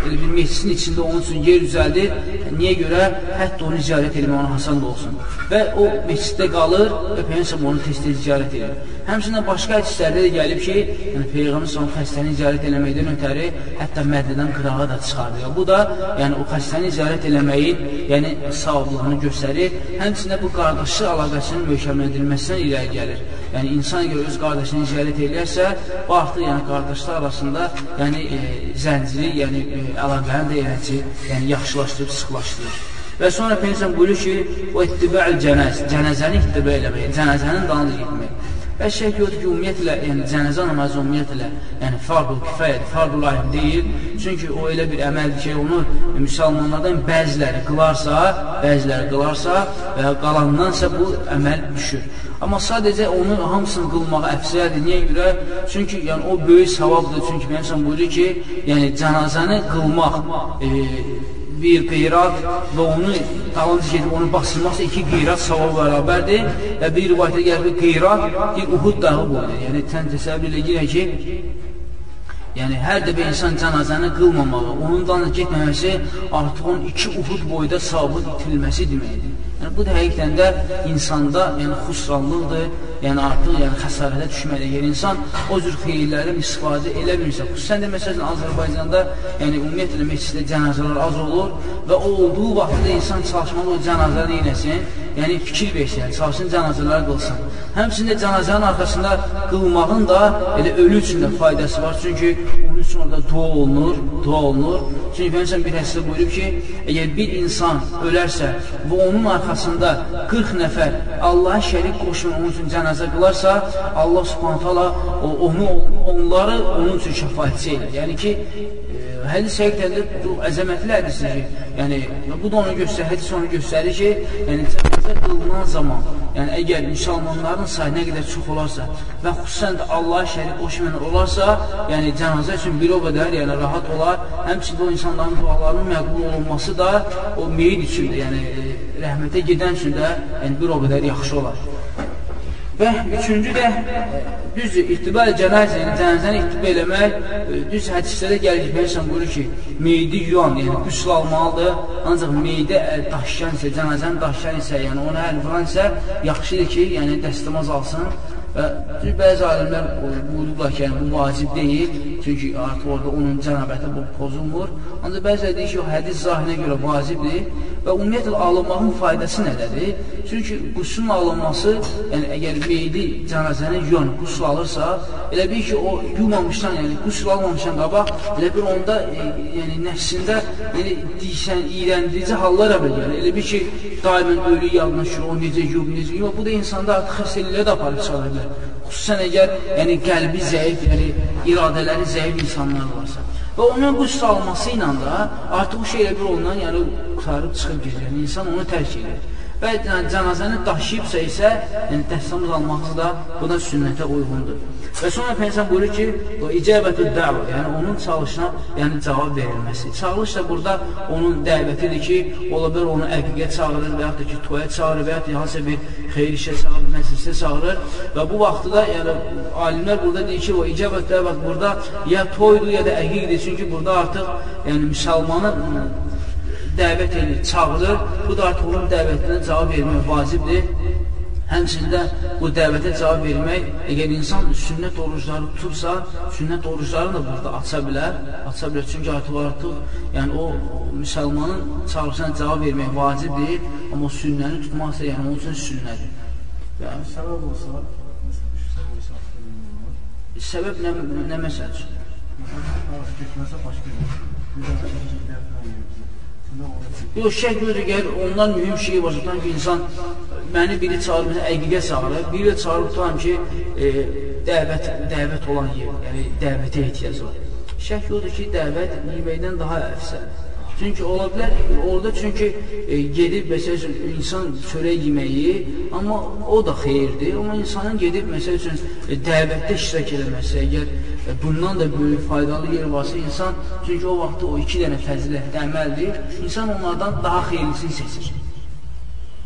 elə bir meclisin içində onun üçün yer düzəldir. Niyə görə? Hətta onu ziyarət etmək ona hasan da olsun. Və o meclisdə qalır və Peyyən salım onu tez-tez ziyarət edir. Həmçinin başqa hədislərdə də gəlib ki, yəni Peyğəmbər sallam xəstəni ziyarət eləməkdən ötəri hətta mədədən qırağa da çıxardır. Bu da yəni o xəstəni ziyarət eləməyin yəni savablığını göstərir. Həmçinin bu qardaşlıq əlaqəsinin möhkəmləndirilməsindən irəli gəlir. Yəni insan əgər öz qardaşını ziyarət eləyərsə, bu artıq yəni qardaşlar arasında yəni e, zənciri, yəni e, əlaqəni də yəni, yəni yaxşılaşdırıb, sıxlaşdırır. Və sonra Peygəmbər buyurur ki, o ittiba'ül cənəz, cənəzəni ittiba eləmək, cənəzənin dalınca getmək. Və şək yoxdur ki, ümumiyyətlə, yəni cənəzə namazı ümumiyyətlə, yəni fardul kifayət, fardul aym deyil. Çünki o elə bir əməldir ki, onu müsəlmanlardan bəziləri qılarsa, bəziləri qılarsa və qalandansa bu əməl düşür. Amma sadəcə onu hamısını qılmağı əfsəldir. Niyə görə? Çünki yəni, o böyük savabdır. Çünki Peygəmbər buyurur ki, yəni cənazəni qılmaq e, bir qeyrat və onu dalınca gedib onu basılmazsa iki qeyrat savab bərabərdir və bir rivayətə gəlir qeyrat bir Uhud dağı boydur. Yəni, sən təsəvvür elə girək ki, yəni hər dəfə insan cənazəni qılmamağı, onun dalınca getməməsi artıq onun iki Uhud boyda savabın itirilməsi deməkdir. Yəni, bu da həqiqdən də insanda yəni, xusranlıqdır, yəni artıq yəni, xəsarətə düşməli. Yəni, insan o cür xeyirlərdən istifadə eləmirsə, xüsusən də məsələn Azərbaycanda yəni, ümumiyyətlə meçiddə cənazələr az olur və o olduğu vaxtda insan çalışmalı o cənazələri eyləsin, yəni fikir versin, çalışsın cənazələr qılsın. Həmçində cənazənin arxasında qılmağın da elə ölü üçün də faydası var, çünki onun üçün orada dua olunur, dua olunur. Çünki Peygəmbər bir hədisdə buyurub ki, əgər bir insan ölərsə və onun arxasında 40 nəfər Allaha şərik qoşun onun üçün cənazə qılarsa, Allah Subhanahu taala onu onları onun üçün şəfaətçi edir. Yəni ki, hədis həqiqətən bu əzəmətli hədisdir. Yəni bu da onu göstərir, hədis onu göstərir ki, yəni cənazə qılınan zaman, yəni əgər müsəlmanların sayı nə qədər çox olarsa və xüsusən də Allaha şərik qoşmayan olarsa, yəni cənazə üçün bir o qədər yəni rahat olar. Həmçinin o insanların dualarının məqbul olunması da o meyid üçün də, yəni rəhmətə gedən üçün də yəni bir o qədər yaxşı olar. Və üçüncü də düzdür, ittibar cənazə, yəni cənazəni ittiba eləmək, düz hədislərdə gəlir ki, Peyğəmbər buyurur ki, meyidi yuyan, yəni qüsl almalıdır. Ancaq meyidi daşıyan isə, cənazəni daşıyan isə, yəni ona əl vuran isə yaxşıdır ki, yəni dəstəmaz alsın. Və bəzi alimlər buyururlar ki, yəni, bu vacib deyil, çünki artıq orada onun cənabəti bu pozulmur. Ancaq bəziləri deyir ki, o hədis zahirinə görə vacibdir və ümumiyyətlə alınmağın faydası nədədir? Çünki qusun alınması, yəni əgər meydi cənazəni yuyan, qusul alırsa, elə bir ki, o yumamışdan, yəni qusul almamışdan qabaq, elə bir onda e, yəni nəfsində yəni, deyişən, iyrəndirici hallar əvəl gəlir. Elə bir ki, daimən ölü yadına düşür, o necə yub, necə yub. Bu da insanda artıq xəstəliklə də aparıb çıxarır. Xüsusən əgər yəni, qəlbi zəif, yəni iradələri zəif insanlar varsa. Və onun bu salması ilə də artıq o şeylə bir olunan, yəni qutarıb çıxıb gedir. Yəni, insan onu tərk edir. Və yəni, cənazəni daşıyıbsa isə, yəni dəstəmaz alması da bu da sünnətə uyğundur. Və sonra Peygəmbər buyurur ki, o icabətü dəvə, yəni onun çalışına, yəni cavab verilməsi. Çağırış da burada onun dəvətidir ki, ola bilər onu əqiqə çağırır və yaxud da ki, toya çağırır və yaxud da hansısa bir xeyir işə çağırır, məclisə çağırır və bu vaxtda yəni alimlər burada deyir ki, o icabət dəvət burada ya toydur ya da əqiqdir. Çünki burada artıq yəni müsəlmanın dəvət edir, çağırır. Bu da artıq onun dəvətinə cavab vermək vacibdir. Həmçində bu dəvətə cavab vermək, əgər insan sünnət orucları tutursa, sünnət oruclarını da burada aça bilər, aça bilər. Çünki artıq artıq, yəni o müsəlmanın çağırışına cavab vermək vacib deyil, amma o sünnəni tutmazsa, yəni onun üçün sünnədir. Yəni, səbəb olsa, Səbəb nə, nə məsəl üçün? Getməsə başqa bir, bir də Yox, şək yoxdur, gəlir, ondan mühüm şey var, tutan ki, insan məni biri çağırır, məsələn, əqiqə çağırır, biri çağırır, tutan ki, e, dəvət, dəvət olan yer, yəni dəvətə ehtiyac var. Şək yoxdur ki, dəvət yeməkdən daha əfsəldir. Çünki ola bilər, orada çünki e, gedib, məsəl üçün, insan çörək yeməyi, amma o da xeyirdir. Amma insanın gedib, məsəl üçün, e, dəvətdə iştirak eləməsi, əgər e, bundan da böyük faydalı yer varsa, insan, çünki o vaxtda o iki dənə fəzilətdə əməldir, insan onlardan daha xeyirlisini seçir.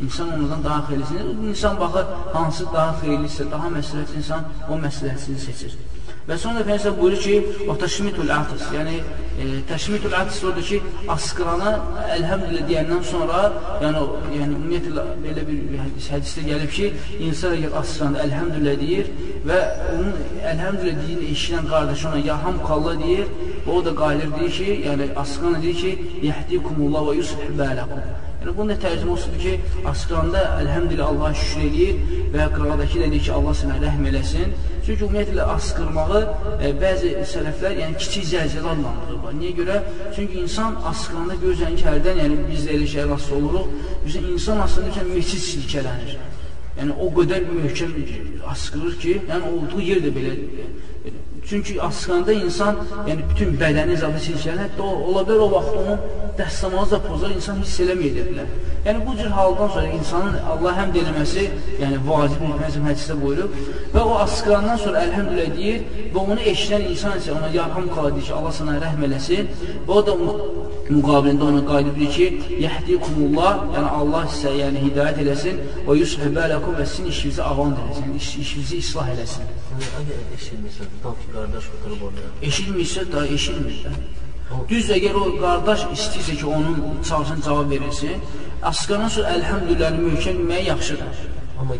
İnsan onlardan daha xeyirlisini, insan baxır, hansı daha xeyirlisə, daha məsləhət insan o məsləhətini seçir. Və sonra Peyğəmbər buyurur ki, "Və təşmitul atis", yəni e, təşmitul atis odur ki, asqırana elhamdülillah deyəndən sonra, yəni yəni ümumiyyətlə belə bir hədis, hədisdə gəlib ki, insan əgər asqıranda elhamdülillah deyir və onun elhamdülillah deyini eşidən qardaşı ona yarhamkallah deyir, o da qaylir deyir ki, yəni asqırana deyir ki, "Yəhdikumullah və yuslih balakum". Yəni, bunun da tərcümə olsundur ki, asqıranda əlhəmdülillah Allaha şükür edir və qıradakı də deyir ki, Allah sənə rəhm eləsin. Çünki ümumiyyətlə asqırmağı e, bəzi sələflər yəni, kiçik zəlzələ adlandırırlar. Niyə görə? Çünki insan asqıranda görürsən ki, hərdən, yəni biz də elə şey rast oluruq, bizə insan aslında meçid silkələnir. Yəni, o qədər möhkəm asqırır ki, yəni olduğu yer də belə Çünki asqanda insan, yəni bütün bədəni zadı silkələnir, ola bilər o vaxt onun dəstəmazı da pozar, insan hiss eləməyə bilər. Yəni bu cür haldan sonra insanın Allah həmd eləməsi, yəni vacib mühəzzəm hədisdə buyurub və o asqandan sonra əlhəmdülə deyir və onu eşidən insan isə ona yarham qala deyir ki, Allah sana rəhm eləsin və o da müqabilində qaydı bilir ki, yəhdikumullah, yəni Allah sizə yəni hidayət eləsin və yushibələkum və sizin işinizi avandır eləsin, iş, işinizi islah eləsin. Əgər eşitmirsə, tam ki, qardaş oturub orada. Eşitmirsə, da eşitmir də. Düz əgər o qardaş istəyirsə ki, onun çalışın cavab verilsin, asqadan sonra əlhəmdülillah möhkəm deməyə yaxşıdır.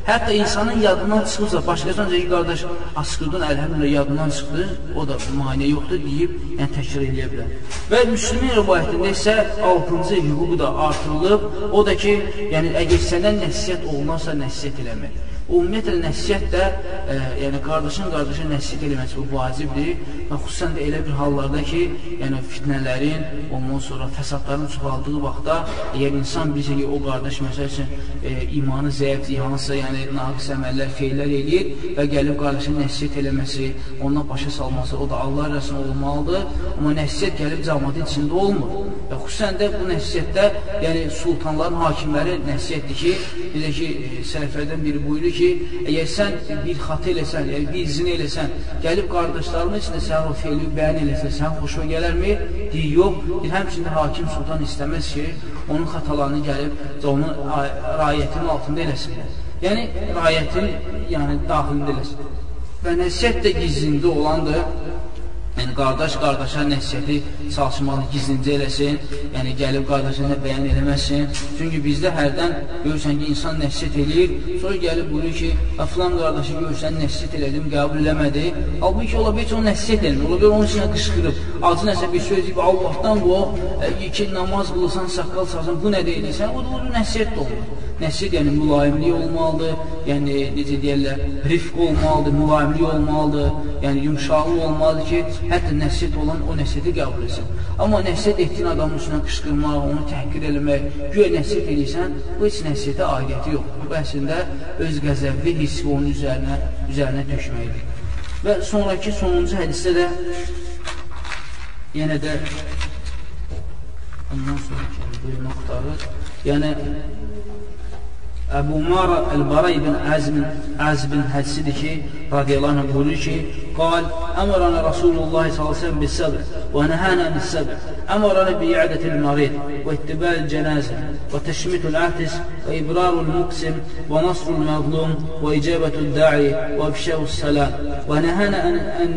Hətta insanın yadından çıxırsa, başqasından ki, qardaş, asqırdan əlhəmdülillah yadından çıxdı, o da maniyə yoxdur deyib, yəni təkrar eləyə bilər. Və Müslümin rivayətində isə 6-cı hüququ da artırılıb, o da ki, yəni əgər səndən nəsiyyət olunarsa, nəsiyyət eləmək. Ümumiyyətlə, nəsiyyət də, e, yəni qardaşın qardaşın nəsiyyət eləməsi bu vacibdir və xüsusən də elə bir hallarda ki, yəni fitnələrin, ondan sonra fəsadların çoxaldığı vaxtda, əgər insan bilsə ki, o qardaş məsəl üçün e, imanı zəifdir, hansısa yəni naqis əməllər, feylər eləyir və gəlib qardaşın nəsiyyət eləməsi, ondan başa salması, o da Allah rəsmi olmalıdır, amma nəsiyyət gəlib cəmatın içində olmur. Və xüsusən də bu nəsiyyətdə, yəni sultanların, hakimlərin nəsiyyətdir ki, necə ki, e, sələflərdən biri buyurur ki, əgər sən bir xatı eləsən, yəni bir zin eləsən, gəlib qardaşlarımın içində sən o feyli bəyan eləsən, sən xoşuna gələrmi? Deyir, yox. Deyir, həmçində hakim sultan istəməz ki, onun xatalarını gəlib onun rayətinin altında eləsin. Yəni, rayətin yəni, daxilində eləsin. Və nəsiyyət də gizlində olandır. Yəni, qardaş qardaşa nəsiyyəti çalışmalı gizlincə eləsin, yəni gəlib qardaşına bəyan eləməsin. Çünki bizdə hərdən görürsən ki, insan nəsiyyət eləyir, sonra gəlib buyurur ki, filan qardaşı görürsən, nəsiyyət elədim, qəbul eləmədi. Halbuki ola ki, o nəsiyyət elmir, ola bilər onun içinə qışqırıb, acı nəsə bir söz deyib, Allahdan bu, ki, namaz qılırsan, saqqal sarsan, bu nə deyilsən, o da o nəsiyyət də olmur. Nəsiyyət yəni mülayimlik olmalıdır, yəni necə deyərlər, rifq olmalıdır, mülayimlik olmalıdır, yəni yumşaqlıq olmalıdır ki, hətta nəsiyyət olan o nəsiyyəti qəbul etsin. Amma nəsiyyət etdiyin adamın üstünə qışqırmaq, onu təhqir eləmək, güya nəsiyyət edirsən, bu heç nəsiyyətə aidiyyəti yoxdur. Bu əslində öz qəzəbli hissi onun üzərinə, üzərinə tökməkdir. Və sonraki sonuncu hədisdə də yenə də ondan sonraki bir nöqtarı, yəni Əbu Umar Əl-Bara ibn Əzmin Əzbin hədsidir ki, radiyallahu anh buyurur ki, qal, əmrana Rasulullah s.ə.v bis-səbr və nəhənə mis-səbr əmrana bi'ədətil marid və ittibəl cənəzə və təşmitul əhtis və ibrarul muqsim və nasrul məzlum və icabətul da'i və ifşəvus səlam və nəhənə ən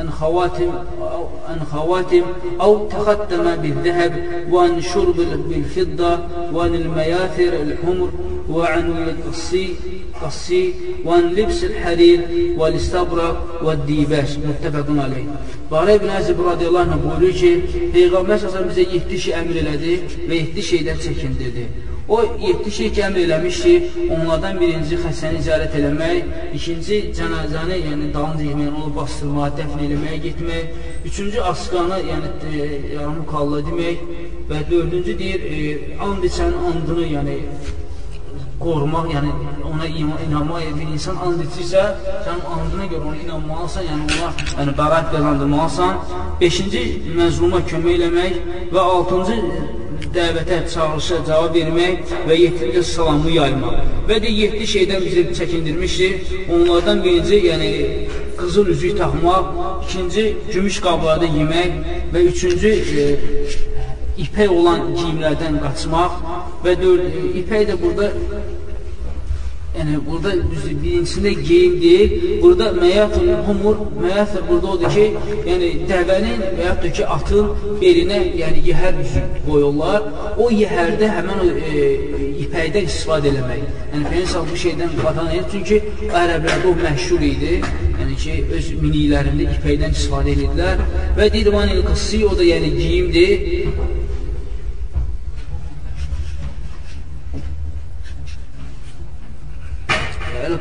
أن خواتم أو أن خواتم أو تختم بالذهب وأن شرب بالفضة وأن المياثر الحمر وعن القصي قصي وعن لبس الحرير والاستبرق والديباش متفق عليه. Bara ibn Əzib radiyallahu anh buyurur ki, Peyğəmbər səsəm bizə 7 şey əmr elədi və 7 şeydən. O 7 şey ki əmr eləmiş ki, onlardan birinci xəstəni ziyarət eləmək, ikinci cənazəni, yəni dalınca yemək, onu bastırmağa, dəfn eləməyə getmək, üçüncü asqanı, yəni e, yarımı kalla demək və dördüncü deyir, e, and içənin andını, yəni qorumaq, yəni ona inanmaq, bir insan and içirsə, sən andına görə ona inanmalısan, yəni ona yəni, bərat qazandırmalısan. Beşinci, məzluma kömək eləmək və altıncı, dəvətə, çağırışa cavab vermək və yetinci salamı yaymaq. Və də yetdi şeydən bizi çəkindirmişdir. Onlardan birinci, yəni qızıl üzük taxmaq, ikinci, gümüş qablarda yemək və üçüncü, e, ipək olan giyimlərdən qaçmaq və dörd, ipək də burada yəni burada birincisində geyim deyil, burada məyətul humur, məyətul burada odur ki, yəni dəvənin və yaxud da ki, atın belinə yəni yəhər qoyurlar. O yəhərdə həmən o e, ipəkdən istifadə eləmək. Yəni Peynəsal bu şeydən qatan edir, çünki ərəblərdə o məşhur idi. Yəni ki, öz miniklərində ipəkdən istifadə edirdilər. Və Dirvan il-Qıssi, o da yəni geyimdir.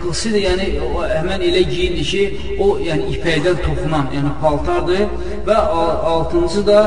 Qısı da yəni həmən elə giyindir ki, o yəni ipəkdən toxunan, yəni paltardır və altıncı da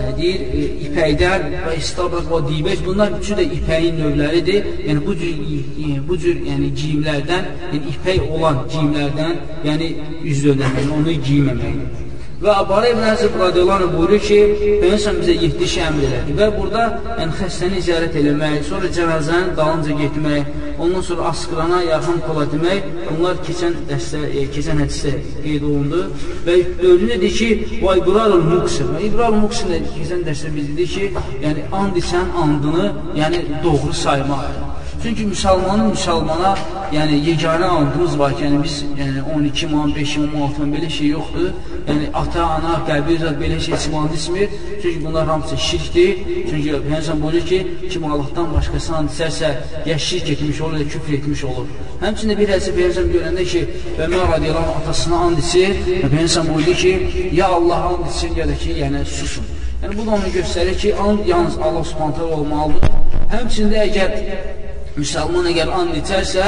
e, deyir e, ipəkdən və istabaq və dibək bunlar üçü də ipəyin növləridir. Yəni bu cür e, bu cür yəni geyimlərdən, yəni ipək olan geyimlərdən, yəni üz dönməmək, onu geyməmək. Və Abara ibn Əsib radiyallahu buyurur ki, Peygəmbər bizə 7 şey əmr elədi və burada yəni xəstəni ziyarət eləmək, sonra cənazənin dalınca getmək, ondan sonra asqırana yaxın kola demək, bunlar keçən dəstə, e, keçən hədisdə qeyd olundu və dördüncü dedi ki, və ibrarul muqsim. İbrarul muqsim də keçən dəstə biz dedik ki, yəni and içən andını, yəni doğru saymaq. Çünki müsəlmanın müsəlmana, yəni yeganə andımız var ki, yəni biz yəni 12 man, 5 man, 6 man belə şey yoxdur. Yəni ata, ana, qəbir zat belə şey içmanı ismir. Çünki bunlar hamısı şirkdir. Çünki Peyğəmbər buyurur ki, kim Allahdan başqasını and içərsə, ya şirk etmiş olur, ya küfr etmiş olur. Həmçində bir hədisi Peyğəmbər görəndə ki, Ömər radiyallahu atasına and içir, Peyğəmbər buyurdu ki, ya Allah and içsin, ya da ki, yəni susun. Yəni bu da onu göstərir ki, and yalnız Allah Subhanahu olmalıdır. Həmçində əgər Müsəlman əgər and içərsə,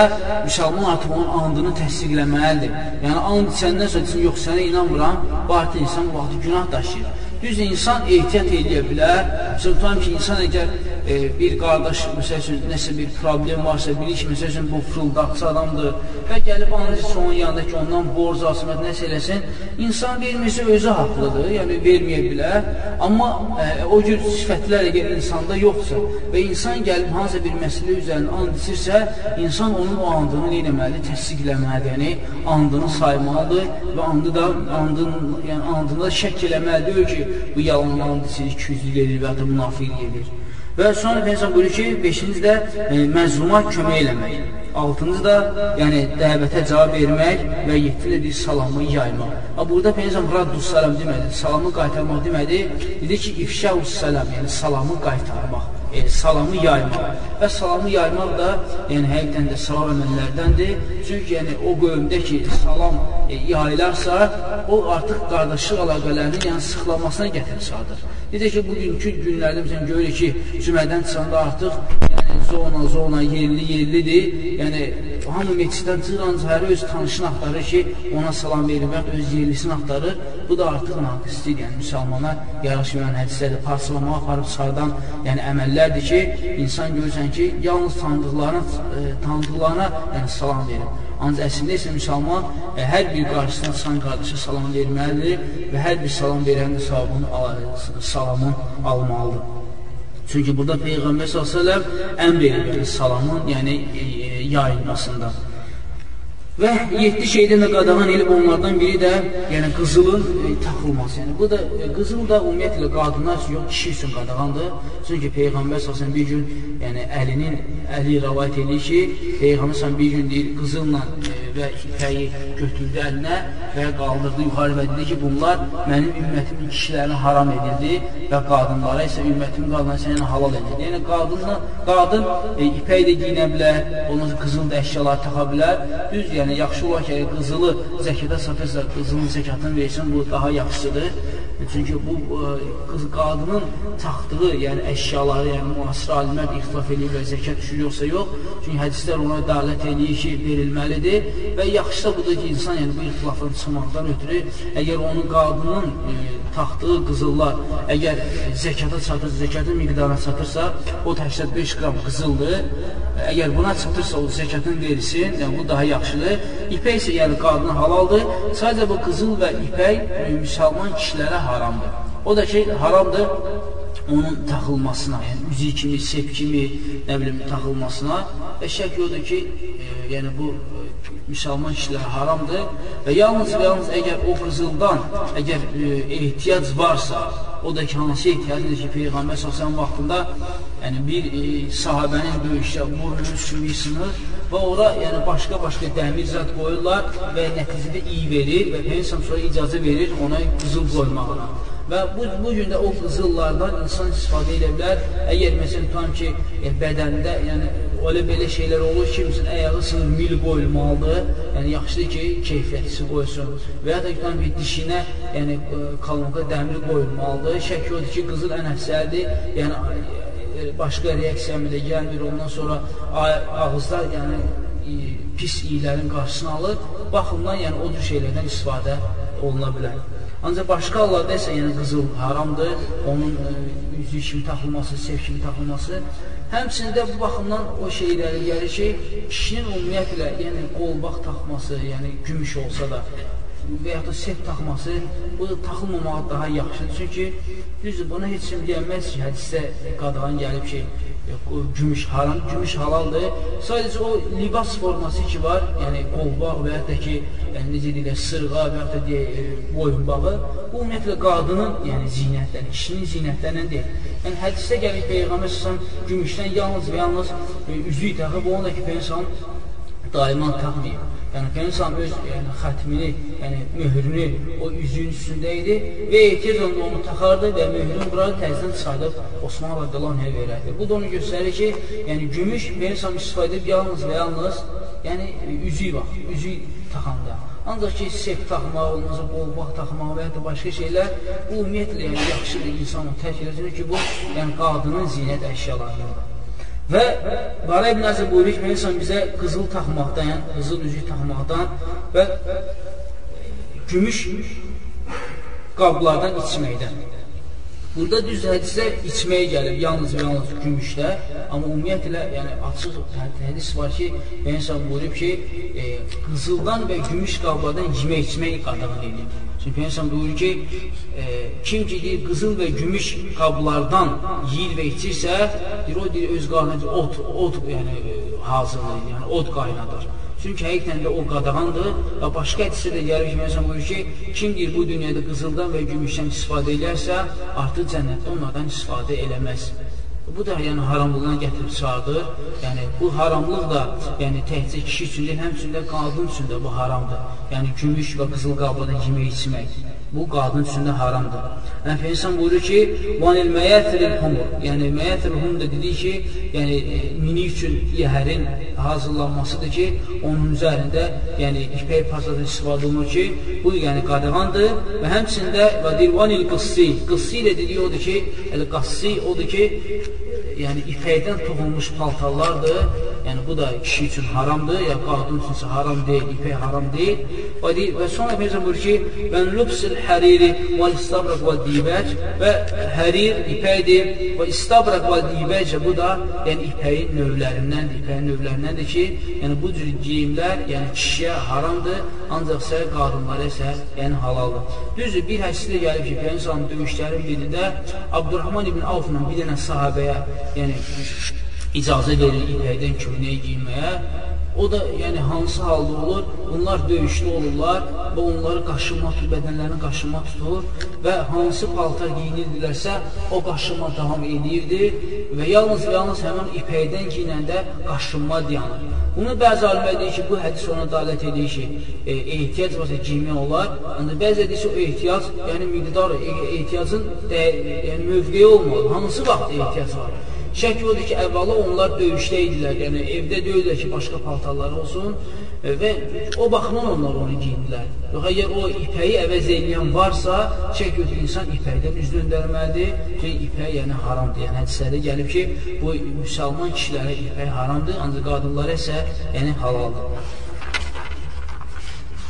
müsəlman artıq onun andını təsdiqləməlidir. Yəni, and içəndən sonra desin, yox, sənə inanmıram, bu artıq insan bu vaxtı günah daşıyır. Düz insan ehtiyat edə bilər. Tutam ki, insan əgər e, bir qardaş, məsəl üçün, nəsə bir problem varsa, bilir ki, məsəl üçün, bu fırıldaqçı adamdır və gəlib ancaq onun yanında ki, ondan borc alsın, nəsə eləsin, insan vermirsə özü haqlıdır, yəni verməyə bilər. Amma e, o cür sifətlər əgər insanda yoxsa və insan gəlib hansısa bir məsələ üzərində and içirsə, insan onun o andını neyləməlidir? Təsdiqləməlidir, yəni andını saymalıdır və andı da, andın, yəni andında şək eləməlidir ki, bu yalanlarını siz küzlük edir və ya da münafiq edir. Və sonra Peyğəmbər buyurur ki, beşinci də e, məzluma kömək eləmək. Altıncı da, yəni dəvətə cavab vermək və yetkilə bir salamı yaymaq. Ha, burada Peyğəmbər raddus salam demədi, salamı qaytarmaq demədi. Dedi ki, ifşəus salam, yəni salamı qaytarmaq e, salamı yaymaq. Və salamı yaymaq da yəni həqiqətən də salam əməllərdəndir. Çünki yəni o qövmdə ki, salam e, yayılarsa, o artıq qardaşlıq əlaqələrinin yəni sıxlamasına gətirib çıxardır. Necə ki, bugünkü günlərdə məsələn görürük ki, cümədən çıxanda artıq yəni zona, zona, yerli, yerlidir. Yəni hamı meçiddən çıxır, ancaq hər öz tanışını axtarır ki, ona salam və öz yerlisini axtarır. Bu da artıq naqisdir, yəni müsəlmana yaraşmayan hədisədir. Parçalamağa aparıb çıxardan yəni əməllərdir ki, insan görürsən ki, yalnız tanıdıqlarına, e, tanıdıqlarına yəni salam verir. Ancaq əslində isə müsəlman e, hər bir qarşısına çıxan qardaşa salam verməlidir və hər bir salam verən də salamını, salamı almalıdır. Çünki burada Peyğəmbər s.ə.v əmr edir salamın, yəni e, yayılmasında. Və yetdi şeydən də qadağan edib onlardan biri də yəni qızılın e, taxılması. Yəni bu da e, qızıl da ümumiyyətlə qadınlar üçün yox, kişi üçün qadağandır. Çünki peyğəmbər sallallahu bir gün yəni əlinin əli rivayet edir ki, peyğəmbər bir gün deyir qızılla e, və ipəyi götürdü əlinə və qaldırdı yuxarı və dedi ki, bunlar mənim ümmətimin kişilərini haram edirdi və qadınlara isə ümmətimin qadınları sənə halal edirdi. Yəni qadınla qadın e, ipək də giyinə bilər, onun qızıl da əşyalar taxa bilər. Düz yəni yaxşı olar ki, qızılı zəkata satırsa, qızılın zəkatını versin, bu daha yaxşıdır. Çünki bu ə, qız qadının taxdığı, yəni əşyaları, yəni müasir alimlər ixtilaf edirlər zəkat düşür yoxsa yox. Çünki hədislər ona dəlalət edir ki, verilməlidir və yaxşısı da budur ki, insan yəni bu ixtilafdan çıxmaqdan ötürü əgər onun qadının ə, taxdığı qızıllar əgər zəkata çatır, zəkatın miqdarına çatırsa, o 85 qram qızıldır. Əgər buna çatırsa o zəkatın verilsin, yəni bu daha yaxşıdır. İpək isə yəni qadına halaldır. Sadəcə bu qızıl və ipək e, müsəlman kişilərə haramdır. O da ki, haramdır onun taxılmasına, yəni üzü kimi, sep kimi, nə bilim, taxılmasına və şək odur ki, e, yəni bu e, müsəlman kişilərə haramdır və yalnız və yalnız əgər o qızıldan, əgər e, ehtiyac varsa, o da ki, hansı ehtiyacıdır ki, Peyğəmbər s.ə.v vaxtında yəni bir e, sahabənin döyüşdə vurulur, sümük sınır və ora yəni başqa-başqa dəmir zat qoyurlar və nəticədə iyi verir və Peyğəmbər sonra icazə verir ona qızıl qoymağına. Və bu, bu gün də o qızıllardan insan istifadə edə bilər. Əgər məsələn tutam ki, e, bədəndə, yəni elə belə şeylər olur ki, məsələn ayağı sınır mil qoyulmalıdır. Yəni yaxşıdır ki, keyfiyyətlisi qoysun. Və ya da tutam ki, dişinə, yəni kalonka dəmir qoyulmalıdır. Şək odur ki, qızıl ən əfsəlidir. Yəni e, başqa reaksiya əmələ gəlmir. Ondan sonra ağızda, yəni e, pis iylərin qarşısını alır. Baxımdan, yəni o cür şeylərdən istifadə oluna bilər. Ancaq başqa hallarda isə yəni qızıl haramdır, onun ə, üzü kimi taxılması, sev kimi taxılması. Həmçində bu baxımdan o şeyləri gəlir ki, kişinin ümumiyyətlə yəni qolbaq taxması, yəni gümüş olsa da və yaxud da set taxması bu da taxılmamağı daha yaxşıdır. Çünki düzdür, buna heç kim deyəməz ki, hədisdə qadağan gəlib ki, gümüş haram, gümüş halaldır. Sadəcə o libas forması ki var, yəni qolbaq və yaxud da ki, yəni, necə deyirlər, sırğa və yaxud da deyək, e, boyunbağı, bu ümumiyyətlə qadının, yəni zinətdən, kişinin zinətlərindən deyil. Yəni hədisdə gəlir Peyğəmbər səsən gümüşdən yalnız və yalnız e, üzük taxıb, onu da ki, Peyğəmbər daima taxmayıb. Yəni Peyğəmbər öz yəni, xətmini, yəni möhrünü o üzüyün üstündə idi və ehtiyac onda onu taxardı və möhrün buranı təzədən çıxardıb Osman radiyallahu verərdi. Bu da onu göstərir ki, yəni gümüş Peyğəmbər istifadə edib yalnız və yalnız yəni üzük vaxt, üzük taxanda. Ancaq ki, sep taxmaq, olmazsa qolbaq taxmaq və ya da başqa şeylər, bu ümumiyyətlə yəni, yaxşıdır insanın tərk edəcək ki, bu yəni, qadının zinət əşyalarındadır. Və Bara ibn Əzə buyurur ki, insan bizə qızıl taxmaqdan, yəni qızıl üzük taxmaqdan və gümüş qablardan içməkdən. Burada düz hədisdə içməyə gəlib, yalnız və yalnız gümüşdə, amma ümumiyyətlə, yəni açıq hədis var ki, insan buyurub ki, e, qızıldan və gümüş qablardan yemək içmək qadağan edilib. Çünki Peygəmbər buyurur ki, e, kim ki deyir, qızıl və gümüş qablardan yeyir və içirsə, deyir, o deyir, öz qarnına ot, ot yəni, hazırlayır, yəni od qaynadır. Çünki həqiqətən də o qadağandır və başqa hədisdə də gəlir ki, Peygəmbər buyurur ki, kim deyir, bu dünyada qızıldan və gümüşdən istifadə edərsə, artıq cənnətdə onlardan istifadə eləməz. Bu da yəni haramlığına gətirib çıxardır. Yəni bu haramlıq da yəni təkcə kişi üçün deyil, həmçinin də qadın üçün də bu haramdır. Yəni gümüş və qızıl qablarda yemək içmək. Bu qadın üçün də haramdır. Yəni Peyğəmbər buyurur ki, "Vanil məyəthiril humur." Yəni məyəthiril hum da dedi ki, yəni e, mini üçün yəhərin hazırlanmasıdır ki, onun üzərində yəni ipək parçadan istifadə olunur ki, bu yəni qadağandır və həmçində və dilvanil qıssi. Qıssi ilə dediyi odur ki, elə qassi odur ki, yəni ipəkdən toxunmuş paltarlardır. Yəni bu da kişi üçün haramdır, ya qadın üçünsə haram deyil, ipək haram deyil. Və, deyil, və sonra Peyğəmbər buyurur ki, "Və lubsul hariri vel istabraq vel dibac" və hərir ipəkdir və istabraq vel dibac bu da yəni ipəyin növlərindəndir, ipəyin növlərindəndir ki, yəni bu cür geyimlər yəni kişiyə haramdır, ancaq isə qadınlara isə yəni halaldır. Düzdür, bir hədisdə gəlib ki, Peyğəmbər döyüşlərin birində Abdurrahman ibn Avfla bir dənə sahabəyə yəni icazə verir ipəkdən köynək giyinməyə. O da yəni hansı halda olur? Bunlar döyüşdə olurlar və onları qaşınma tutur, bədənlərini qaşınma tutur və hansı paltar giyinirdilərsə o qaşınma davam edirdi və yalnız və yalnız həmin ipəkdən giyinəndə qaşınma dayanır. Bunu bəzi alimlər deyir ki, bu hədis ona dalət edir ki, e, ehtiyac varsa giymək olar. Ancaq bəzi deyir ki, o ehtiyac, yəni miqdar, e, ehtiyacın də, yəni mövqeyi olmalı. Hansı vaxt ehtiyac var? Şək odur ki, əvvəla onlar döyüşdə idilər, yəni evdə deyirlər ki, başqa paltarları olsun e, və o baxımdan onlar onu giyindilər. Yox, əgər o ipəyi əvəz edən varsa, şək odur insan ipəkdən üz döndərməlidir ki, ipək yəni haramdır. Yəni hədislərdə gəlib ki, bu müsəlman kişilərə ipək haramdır, ancaq qadınlara isə yəni halaldır.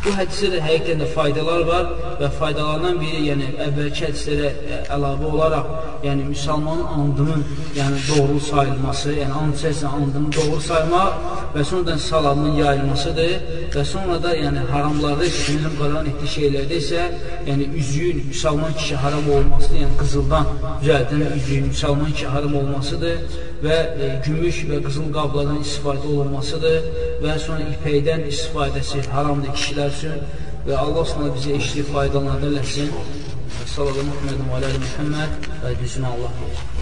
Bu hədisdə də həqiqətən də faydalar var və faydalardan biri, yəni əvvəlki hədislərə ə, əlavə olaraq, yəni müsəlmanın andının yəni doğru sayılması, yəni and içərisində andını doğru saymaq və sonradan salamın yayılmasıdır və sonra da yəni haramlarda isə, bizim qalan etdiyi şeylərdə isə, yəni üzüyün müsəlman kişi haram olması, yəni qızıldan düzəldən üzüyün müsəlman kişi haram olmasıdır və e, gümüş və qızıl qablardan istifadə olunmasıdır və sonra ipəkdən istifadəsi haramdır kişilər üçün və Allah sonra bizə işli faydalandır eləsin. Sallallahu Muhammed və aləli Muhammed və düzünə Allah.